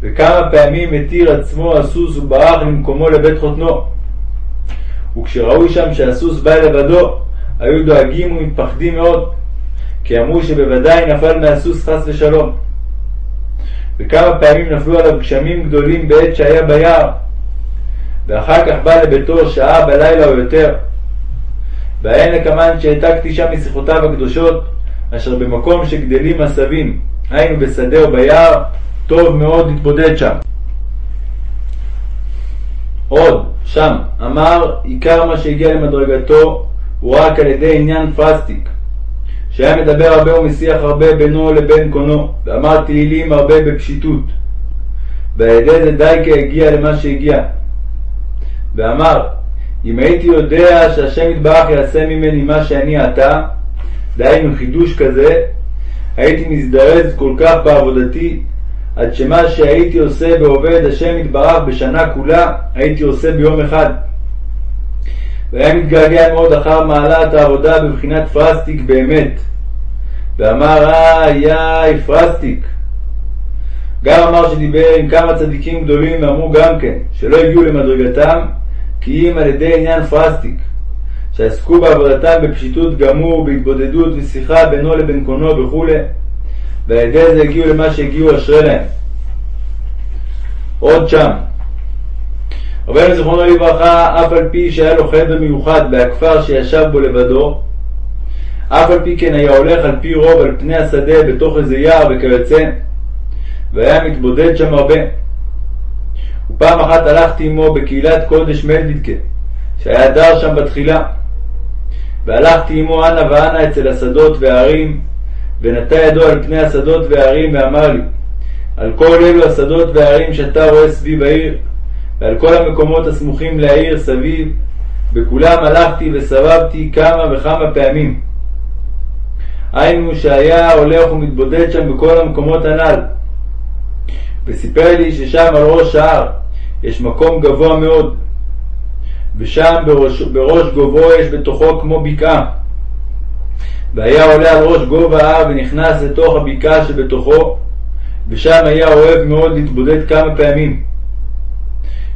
וכמה פעמים התיר עצמו הסוס וברח למקומו לבית חותנו וכשראו שם שהסוס בא לבדו, היו דואגים ומתפחדים מאוד, כי אמרו שבוודאי נפל מהסוס חס ושלום. וכמה פעמים נפלו עליו גשמים גדולים בעת שהיה ביער, ואחר כך בא לביתו שעה בלילה או יותר. והאין לקמן שהעתקתי שם משיחותיו הקדושות, אשר במקום שגדלים עשבים, היינו בשדה או ביער, טוב מאוד להתבודד שם. עוד, שם אמר עיקר מה שהגיע למדרגתו הוא רק על ידי עניין פרסטיק, שהיה מדבר הרבה ומשיח הרבה בינו לבין קונו, ואמר תהילים הרבה בפשיטות, ועל ידי זה דייקה הגיע למה שהגיע. ואמר, אם הייתי יודע שהשם יתברך יעשה ממני מה שאני עתה, דהיינו חידוש כזה, הייתי מזדרז כל כך בעבודתי, עד שמה שהייתי עושה בעובד השם יתברך בשנה כולה, הייתי עושה ביום אחד. והיה מתגעגע מאוד אחר מעלת העבודה בבחינת פרסטיק באמת. ואמר, איי, איי, פראסטיק. גם אמר שדיבר עם כמה צדיקים גדולים ואמרו גם כן, שלא הגיעו למדרגתם, כי אם על ידי עניין פראסטיק, שעסקו בעבודתם בפשיטות גמור, בהתבודדות ושיחה בינו לבין קונו וכו', ועל ידי זה הגיעו למה שהגיעו אשרי להם. עוד שם, רבנו זיכרונו לברכה, אף על פי שהיה לו חדר מיוחד בכפר שישב בו לבדו, אף על פי כן היה הולך על פי רוב על פני השדה בתוך איזה יער וכיוצא, והיה מתבודד שם הרבה. ופעם אחת הלכתי עמו בקהילת קודש מלבידקה, שהיה דר שם בתחילה, והלכתי עמו אנה ואנה אצל השדות והערים, ונטע ידו על פני השדות והערים, ואמר לי, על כל אלו השדות והערים שאתה רואה סביב העיר, ועל כל המקומות הסמוכים לעיר סביב, בכולם הלכתי וסבבתי כמה וכמה פעמים. היינו שהיה הולך ומתבודד שם בכל המקומות הנ"ל. וסיפר לי ששם על ראש ההר יש מקום גבוה מאוד, ושם בראש, בראש גובהו יש בתוכו כמו בקעה. והיה עולה על ראש גובה ההר ונכנס לתוך הבקעה שבתוכו, ושם היה אוהב מאוד להתבודד כמה פעמים.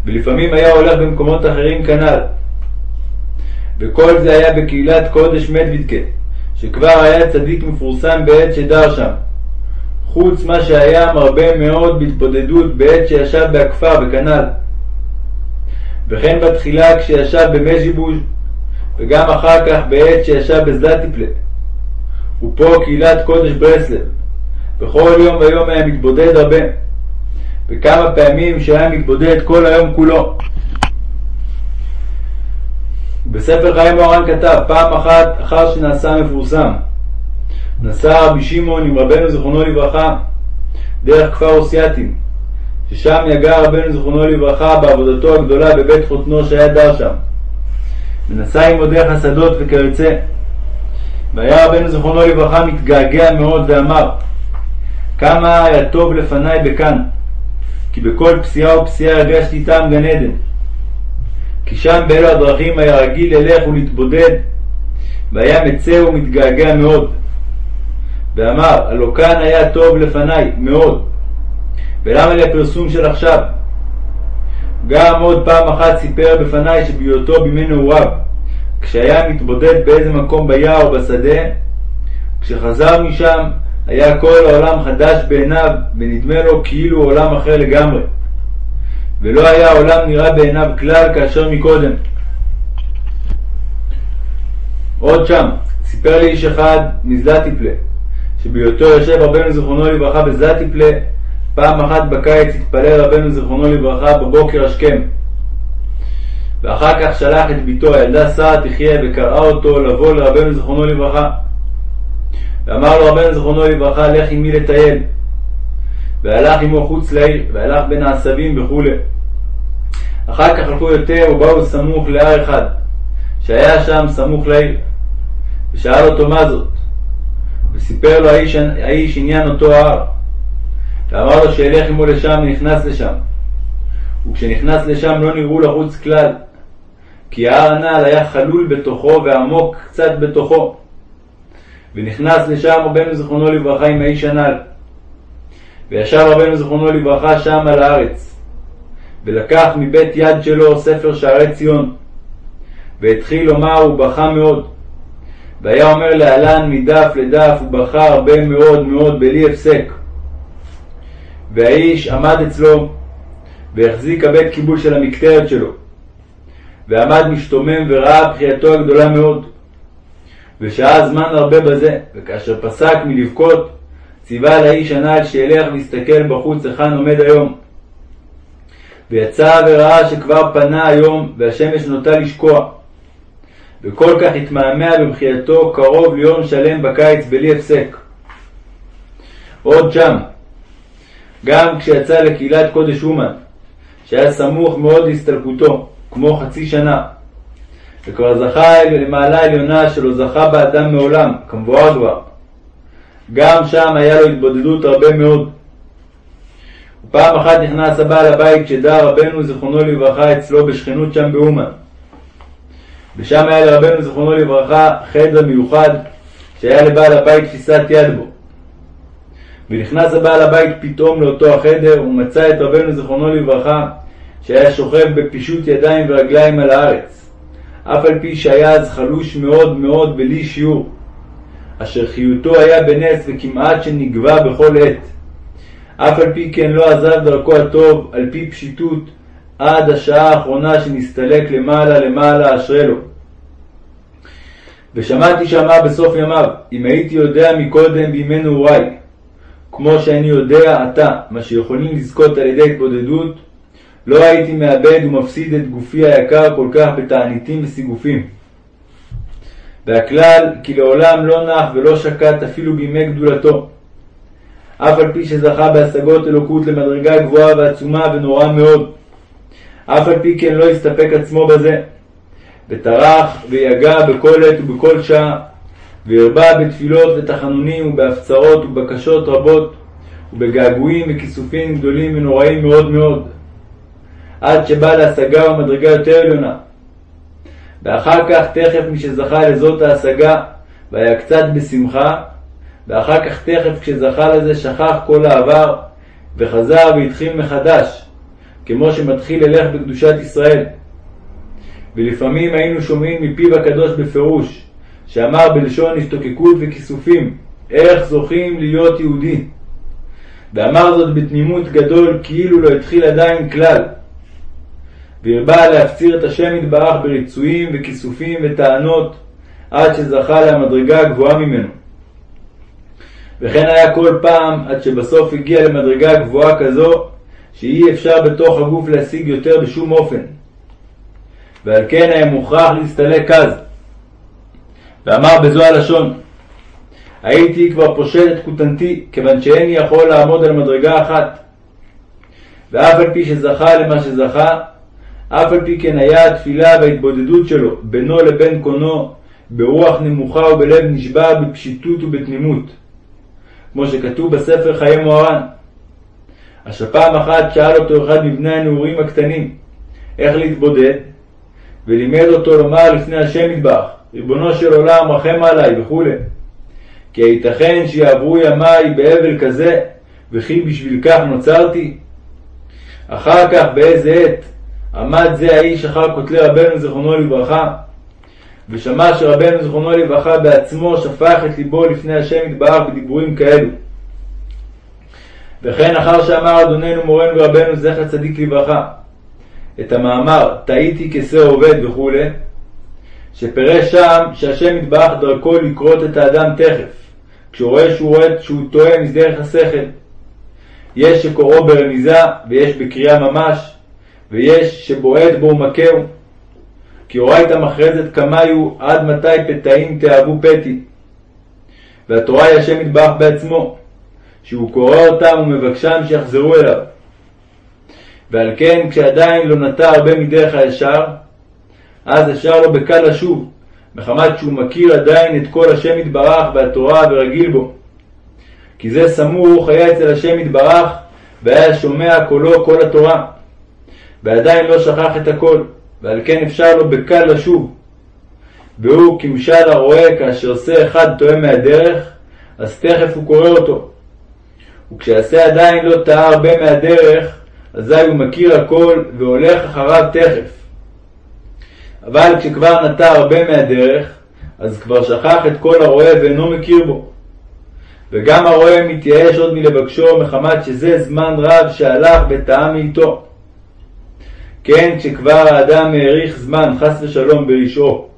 ולפעמים היה הולך במקומות אחרים כנ"ל. וכל זה היה בקהילת קודש מדוידקה, שכבר היה צדיק מפורסם בעת שדר שם. חוץ מה שהיה מרבה מאוד בהתבודדות בעת שישב בהכפר וכנ"ל. וכן בתחילה כשישב במז'יבוז' וגם אחר כך בעת שישב בזלטיפלה. ופה קהילת קודש ברסלב. בכל יום ויום היה מתבודד הרבה. וכמה פעמים שהיה מתבודד כל היום כולו. בספר חיים מוהר"ן כתב, פעם אחת אחר שנעשה מפורסם, נסע רבי שמעון עם רבנו זיכרונו לברכה דרך כפר אוסייתים, ששם יגע רבנו זיכרונו לברכה בעבודתו הגדולה בבית חותנו שהיה דר שם. ונסע עמו דרך השדות וכיוצא. והיה רבנו זיכרונו לברכה מתגעגע מאוד ואמר, כמה היה טוב לפניי בכאן, כי בכל פסיעה ופסיעה הרגשתי טעם גן עדן. כי שם באלו הדרכים היה רגיל ללך ולהתבודד, והיה מצר ומתגעגע מאוד. ואמר, הלא כאן היה טוב לפניי מאוד, ולמה לי הפרסום של עכשיו? גם עוד פעם אחת סיפר בפניי שבהיותו בימי נעוריו, כשהיה מתבודד באיזה מקום ביער או בשדה, כשחזר משם היה כל העולם חדש בעיניו, ונדמה לו כאילו עולם אחר לגמרי. ולא היה העולם נראה בעיניו כלל כאשר מקודם. עוד שם, סיפר לי איש אחד מזלטיפלה, שבהיותו יושב רבנו זיכרונו לברכה בזלטיפלה, פעם אחת בקיץ התפלל רבנו זיכרונו לברכה בבוקר השכם. ואחר כך שלח את ביתו, הילדה שרה תחיה, וקראה אותו לבוא לרבנו זיכרונו לברכה. ואמר לו רבנו זיכרונו לברכה, לך עמי לטייל. והלך עמו חוץ לעיר, והלך בין העשבים וכו'. אחר כך הלכו יותר ובאו סמוך להר אחד, שהיה שם סמוך לעיר. ושאל אותו מה זאת. וסיפר לו האיש, האיש עניין אותו ההר. ואמר לו שילך עמו לשם ונכנס לשם. וכשנכנס לשם לא נראו לחוץ כלל, כי ההר הנ"ל היה חלול בתוכו ועמוק קצת בתוכו. ונכנס לשם רבנו זיכרונו לברכה עם האיש הנ"ל. וישב רבנו זיכרונו לברכה שם על הארץ, ולקח מבית יד שלו ספר שערי ציון, והתחיל לומר ובכה מאוד. והיה אומר להלן מדף לדף ובכה הרבה מאוד מאוד בלי הפסק. והאיש עמד אצלו והחזיק הבית קיבול של המקטרת שלו, ועמד משתומם וראה בחייתו הגדולה מאוד. ושהה זמן הרבה בזה, וכאשר פסק מלבכות, ציווה לאיש הנ"ל שילך ויסתכל בחוץ היכן עומד היום. ויצא וראה שכבר פנה היום והשמש נוטה לשקוע. וכל כך התמהמה במחייתו קרוב ליום שלם בקיץ בלי הפסק. עוד שם, גם כשיצא לקהילת קודש אומן, שהיה סמוך מאוד להסתלקותו, כמו חצי שנה, וכבר זכה למעלה עליונה שלא זכה באדם מעולם, כמבואר כבר. גם שם היה לו התבודדות הרבה מאוד. ופעם אחת נכנס הבעל הבית כשדע רבנו זיכרונו לברכה אצלו בשכנות שם באומן. ושם היה לרבנו זיכרונו לברכה חדר מיוחד שהיה לבעל הבית תפיסת יד בו. ונכנס הבעל הבית פתאום לאותו החדר ומצא את רבנו זיכרונו לברכה שהיה שוכב בפישוט ידיים ורגליים על הארץ, אף על פי שהיה אז חלוש מאוד מאוד בלי שיעור, אשר חיותו היה בנס וכמעט שנגבה בכל עת. אף על פי כן לא עזב דרכו הטוב על פי פשיטות עד השעה האחרונה שנסתלק למעלה למעלה אשרי לו. ושמעתי שאמר בסוף ימיו, אם הייתי יודע מקודם בימי נעוריי, כמו שאני יודע עתה, מה שיכולים לזכות על ידי התבודדות, לא הייתי מאבד ומפסיד את גופי היקר כל כך בתעניתים וסיגופים. והכלל כי לעולם לא נח ולא שקט אפילו בימי גדולתו. אף על פי שזכה בהשגות אלוקות למדרגה גבוהה ועצומה ונוראה מאוד. אף על פי כן לא הסתפק עצמו בזה, וטרח ויגע בכל עת ובכל שעה, והרבה בתפילות ותחנונים ובהפצרות ובקשות רבות, ובגעגועים וכיסופים גדולים ונוראים מאוד מאוד, עד שבא להשגה ומדרגה יותר עליונה. ואחר כך תכף משזכה לזאת ההשגה, והיה קצת בשמחה, ואחר כך תכף כשזכה לזה שכח כל העבר, וחזר והתחיל מחדש, כמו שמתחיל ללך בקדושת ישראל. ולפעמים היינו שומעים מפיו הקדוש בפירוש, שאמר בלשון השתוקקות וכיסופים, איך זוכים להיות יהודי. ואמר זאת בתמימות גדול, כאילו לא התחיל עדיין כלל. והרבה להפציר את השם יתברך בריצויים וכיסופים וטענות, עד שזכה למדרגה הגבוהה ממנו. וכן היה כל פעם, עד שבסוף הגיע למדרגה גבוהה כזו, שאי אפשר בתוך הגוף להשיג יותר בשום אופן. ועל כן היה מוכרח להסתלק אז. ואמר בזו הלשון, הייתי כבר פושט את כותנתי, כיוון שאיני יכול לעמוד על מדרגה אחת. ואף על פי שזכה למה שזכה, אף על פי כן היה התפילה וההתבודדות שלו בינו לבין קונו ברוח נמוכה ובלב נשבע בפשיטות ובתמימות, כמו שכתוב בספר חיי מוהר"ן. אשר פעם אחת שאל אותו אחד מבני הנעורים הקטנים איך להתבודד, ולימד אותו לומר לפני השם יתברך, ריבונו של עולם רחם עלי וכו', כי הייתכן שיעברו ימיי באבל כזה, וכי בשביל כך נוצרתי? אחר כך באיזה עת עמד זה האיש אחר כותלי רבנו זיכרונו לברכה, ושמע שרבנו זיכרונו לברכה בעצמו שפך את ליבו לפני השם יתברך בדיבורים כאלו. וכן אחר שאמר אדוננו מורנו ורבנו זכר צדיק לברכה את המאמר טעיתי כשה עובד וכו', שפירש שם שהשם יתברך דרכו לקרות את האדם תכף, כשהוא רואה שהוא רואה שהוא טועה מדרך השכל. יש שקוראו ברמיזה ויש בקריאה ממש, ויש שבועט בו ומכהו. כי אורייתא מחרזת קמיו עד מתי פתאים תאהבו פתי. והתורה היא השם יתברך בעצמו, שהוא קורא אותם ומבקשם שיחזרו אליו. ועל כן כשעדיין לא נטע הרבה מדרך הישר, אז אפשר לו בקל לשוב, מחמת שהוא מכיר עדיין את כל השם יתברך והתורה ורגיל בו. כי זה סמוך היה אצל השם יתברך, והיה שומע קולו כל התורה. ועדיין לא שכח את הכל, ועל כן אפשר לו בקל לשוב. והוא כמשל הרואה כאשר עושה אחד טועה מהדרך, אז תכף הוא קורא אותו. וכשיעשה עדיין לא טעה הרבה מהדרך, אזי הוא מכיר הכל והולך אחריו תכף. אבל כשכבר נטע הרבה מהדרך, אז כבר שכח את כל הרואה ואינו מכיר בו. וגם הרואה מתייאש עוד מלבקשו מחמת שזה זמן רב שהלך וטעה מאיתו. כן, כשכבר האדם האריך זמן, חס ושלום, ברשעו,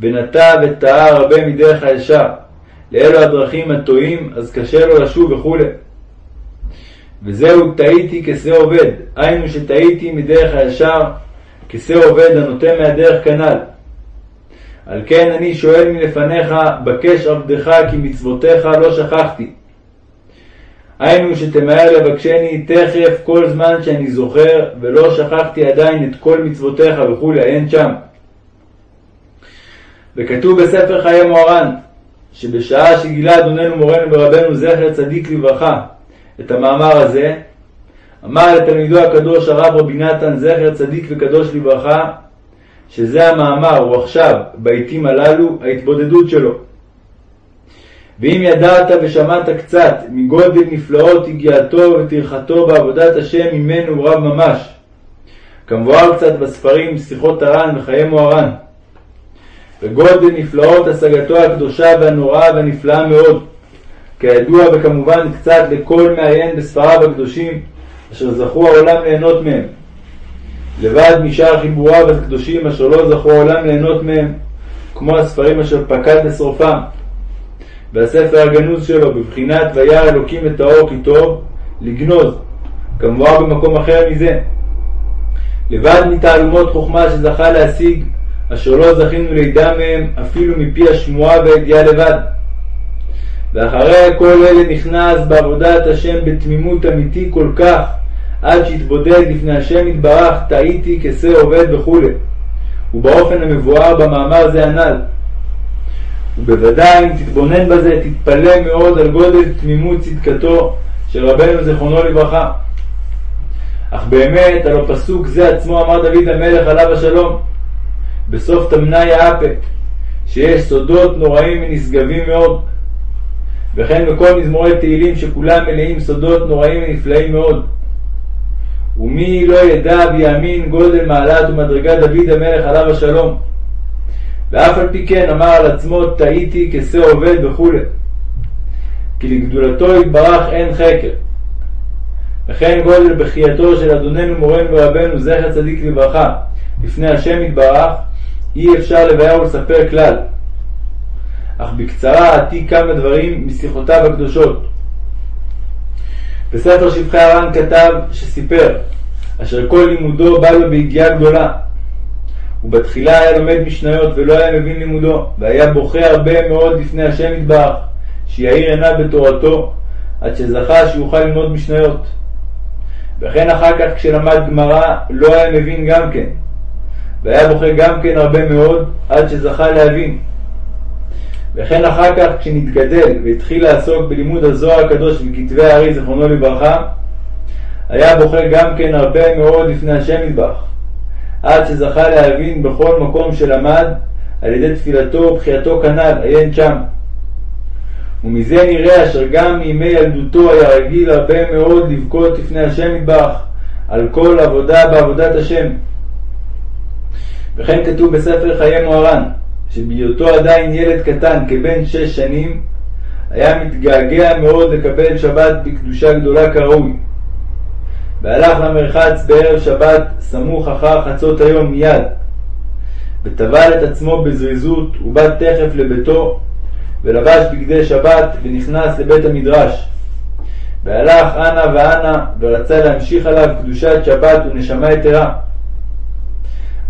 ונטע וטעה הרבה מדרך הישר, לאלו הדרכים הטועים, אז קשה לו לשוב וכו'. וזהו טעיתי כשה עובד, היינו שטעיתי מדרך הישר, כשה עובד הנוטה מהדרך כנ"ל. על כן אני שואל מלפניך, בקש עבדך כי מצוותיך לא שכחתי. היינו שתמהר לבקשני תכף כל זמן שאני זוכר, ולא שכחתי עדיין את כל מצוותיך וכולי, עיין שם. וכתוב בספר חיי מוהר"ן, שבשעה שגילה אדוננו מורנו ורבנו זכר צדיק לברכה את המאמר הזה, אמר לתלמידו הקדוש הרב רבי נתן זכר צדיק וקדוש לברכה, שזה המאמר, הוא עכשיו, בעיתים הללו, ההתבודדות שלו. ואם ידעת ושמעת קצת מגודל נפלאות הגיעתו וטרחתו בעבודת השם ממנו רב ממש, כמבואר קצת בספרים שיחות הר"ן וחיי מוהר"ן, וגודל נפלאות השגתו הקדושה והנוראה והנפלאה מאוד, כידוע וכמובן קצת לכל מעיין בספריו הקדושים, אשר זכו העולם ליהנות מהם. לבד משאר חיבוריו הקדושים אשר לא זכו העולם ליהנות מהם, כמו הספרים אשר פקד לשרופם. והספר הגנוז שלו בבחינת וירא אלוקים את האור כי טוב לגנוז, כמובן במקום אחר מזה. לבד מתעלומות חוכמה שזכה להשיג, אשר לא זכינו לידע מהם אפילו מפי השמועה והידיעה לבד. ואחרי כל אלה נכנס בעבודת השם בתמימות אמיתי כל כך, עד שהתבודד לפני השם יתברך, טעיתי כשה עובד וכו', ובאופן המבואר במאמר זה הנ"ל. ובוודאי אם תתבונן בזה, תתפלא מאוד על גודל תמימות צדקתו של רבנו זיכרונו לברכה. אך באמת, על הפסוק זה עצמו אמר דוד המלך עליו השלום, בסוף תמנאי האפה, שיש סודות נוראים ונשגבים מאוד. וכן בכל מזמורי תהילים שכולם מלאים סודות נוראים ונפלאים מאוד. ומי לא ידע ויאמין גודל מעלת ומדרגת דוד המלך עליו השלום. ואף על פי כן אמר על עצמו טעיתי כשה עובד וכו'. כי לגדולתו יתברך אין חקר. וכן גודל בחייתו של אדוננו מורנו ורבנו זכר צדיק לברכה לפני השם יתברך אי אפשר לבאר ולספר כלל. אך בקצרה אעתיק כמה דברים משיחותיו הקדושות. בספר שבחי הר"ן כתב שסיפר אשר כל לימודו בא לו ביגיעה גדולה ובתחילה היה לומד משניות ולא היה מבין לימודו, והיה בוכה הרבה מאוד לפני השם יתברך, שיאיר עיניו בתורתו, עד שזכה שיוכל ללמוד משניות. וכן אחר כך כשלמד גמרא לא היה מבין גם כן, והיה בוכה גם כן הרבה מאוד, עד שזכה להבין. וכן אחר כך כשנתגדל והתחיל לעסוק בלימוד הזוהר הקדוש וכתבי הארי זיכרונו לברכה, היה בוכה גם כן הרבה מאוד לפני השם יתברך. עד שזכה להבין בכל מקום שלמד על ידי תפילתו ובחייתו כנ"ל, עיין שם. ומזה נראה אשר גם מימי ילדותו היה רגיל הרבה מאוד לבכות לפני השם יתברך על כל עבודה בעבודת השם. וכן כתוב בספר חיי מוהר"ן, שבהיותו עדיין ילד קטן כבן שש שנים, היה מתגעגע מאוד לקבל שבת בקדושה גדולה כראוי. והלך למרחץ בערב שבת סמוך אחר חצות היום מיד, וטבל את עצמו בזריזות, ובא תכף לביתו, ולבש בגדי שבת, ונכנס לבית המדרש. והלך אנה ואנה, ורצה להמשיך עליו קדושת שבת ונשמה יתרה.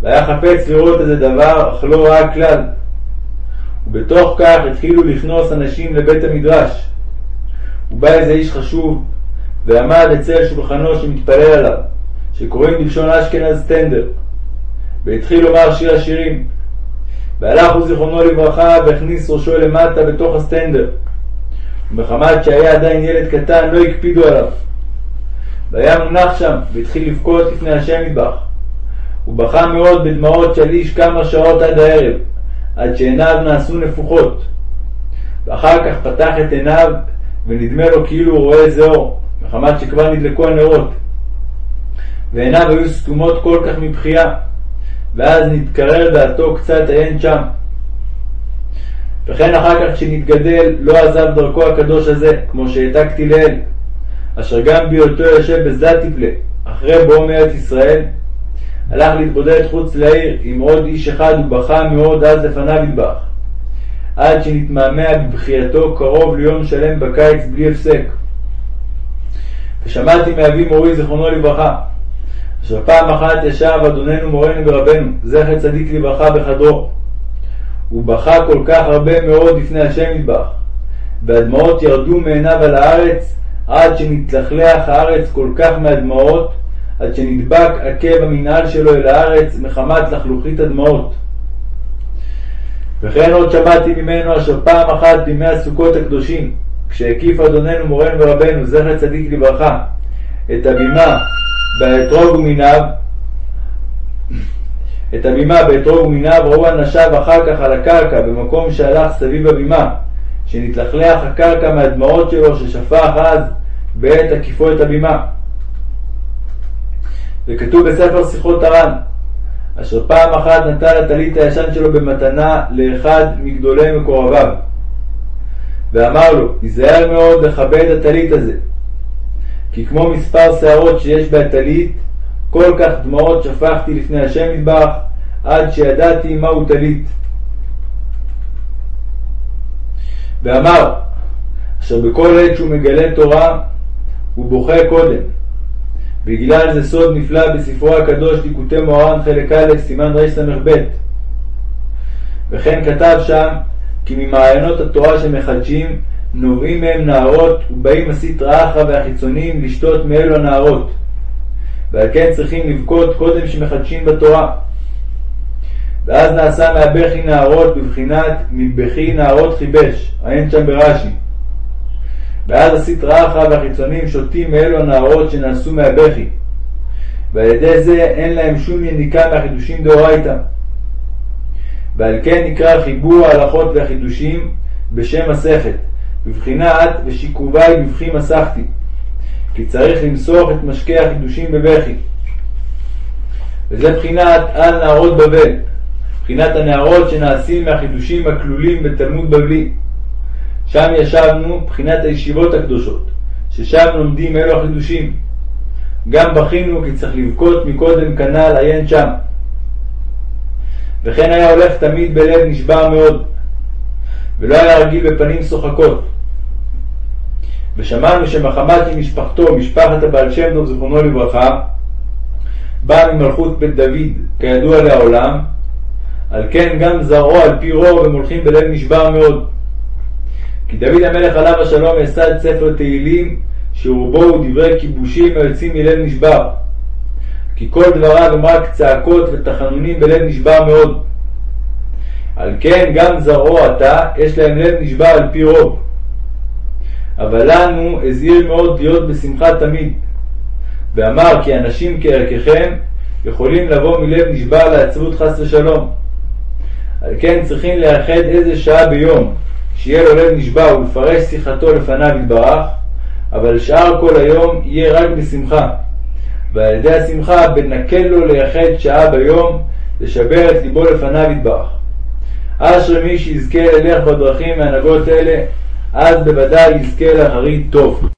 והיה חפץ לראות איזה דבר, אך לא ראה כלל. ובתוך כך התחילו לכנוס אנשים לבית המדרש. ובא איזה איש חשוב, ועמד אצל שולחנו שמתפלל עליו, שקוראים בלשון אשכנז טנדר, והתחיל לומר שיר השירים. והלך הוא זיכרונו לברכה והכניס ראשו למטה בתוך הסטנדר. ומחמת שהיה עדיין ילד קטן לא הקפידו עליו. והיה מונח שם והתחיל לבכות לפני השם מטבח. הוא בכה מאוד בדמעות שליש כמה שעות עד הערב, עד שעיניו נעשו נפוחות. ואחר כך פתח את עיניו ונדמה לו כאילו הוא רואה איזה אור. מחמת שכבר נדלקו הנרות, ועיניו היו סתומות כל כך מבכייה, ואז נתקרר דעתו קצת עיין שם. וכן אחר כך כשנתגדל לא עזב דרכו הקדוש הזה, כמו שהעתקתי לאל, אשר גם בהיותו יושב בזטיפלה, אחרי בואו מארץ ישראל, הלך להתבודד חוץ לעיר עם עוד איש אחד ובכה מאוד אז לפניו ידבח, עד שנתמהמה בבכייתו קרוב ליום שלם בקיץ בלי הפסק. ושמעתי מאבי מורי זיכרונו לברכה, אשר פעם אחת ישב אדוננו מורנו ורבנו, זכר צדיק לברכה בחדרו, ובכה כל כך הרבה מאוד לפני השם יתברך, והדמעות ירדו מעיניו על הארץ, עד שנתלכלח הארץ כל כך מהדמעות, עד שנדבק עקב המנהל שלו אל הארץ מחמת לחלוכית הדמעות. וכן עוד שמעתי ממנו אשר פעם אחת בימי הסוכות הקדושים, כשהקיף אדוננו מורנו ורבנו, זכר צדיק לברכה, את הבימה באתרוג ומיניו, את הבימה באתרוג ומיניו ראו אנשיו אחר כך על הקרקע במקום שהלך סביב הבימה, שנתלכלח הקרקע מהדמעות שלו ששפך אז בעת הקיפו את הבימה. וכתוב בספר שיחות הר"ן, אשר פעם אחת נתן הטלית הישן שלו במתנה לאחד מגדולי מקורביו. ואמר לו, היזהר מאוד לכבד הטלית הזה, כי כמו מספר שערות שיש בהטלית, כל כך דמעות שפכתי לפני השם מטבח, עד שידעתי מהו טלית. ואמר, אשר בכל עת שהוא מגלה תורה, הוא בוכה קודם. על זה סוד נפלא בספרו הקדוש ליקוטי מוהר"ן חלק א', סימן רס"ב. וכן כתב שם כי ממעיינות התורה שמחדשים נובעים מהם נערות ובאים הסטרא אחרא והחיצונים לשתות מאלו הנערות. ועל כן צריכים לבכות קודם שמחדשים בתורה. ואז נעשה מהבכי נערות בבחינת מבכי נערות חיבש, העין שם ברש"י. ואז הסטרא אחרא והחיצונים שותים מאלו הנערות שנעשו מהבכי. ועל ידי זה אין להם שום יניקה מהחידושים דאורייתא. ועל כן נקרא חיבור ההלכות והחידושים בשם מסכת, בבחינת ושיקובי בבכי מסכתי, כי צריך למסוך את משקי החידושים בבכי. וזה בחינת על נערות בבל, בחינת הנערות שנעשים מהחידושים הכלולים בתלמוד בבלי. שם ישבנו בחינת הישיבות הקדושות, ששם לומדים אלו החידושים. גם בכינו כי צריך לבכות מקודם כנ"ל עיין שם. וכן היה הולך תמיד בלב נשבר מאוד, ולא היה רגיל בפנים שוחקות. ושמענו שמחמת עם משפחתו, משפחת הבעל שם טוב זיכרונו לברכה, באה ממלכות בית דוד, כידוע לעולם, על כן גם זרעו על פי רוב הם הולכים בלב נשבר מאוד. כי דוד המלך עליו השלום יסד ספר תהילים שרובו הוא דברי כיבושים היוצאים מלב נשבר. כי כל דבריו הם רק צעקות ותחנונים בלב נשבר מאוד. על כן גם זרעו עתה יש להם לב נשבר על פי רוב. אבל לנו הזהיר מאוד להיות בשמחה תמיד. ואמר כי אנשים כערככם יכולים לבוא מלב נשבר לעצבות חס ושלום. על כן צריכים לאחד איזה שעה ביום שיהיה לו לב נשבר ולפרש שיחתו לפניו יתברך, אבל שאר כל היום יהיה רק בשמחה. ועל ידי השמחה בנקל לו לייחד שעה ביום לשבר את ליבו לפניו יתברך. אשרי מי שיזכה ללך בדרכים מהנהגות אלה, אז בוודאי יזכה לאחרית טוב.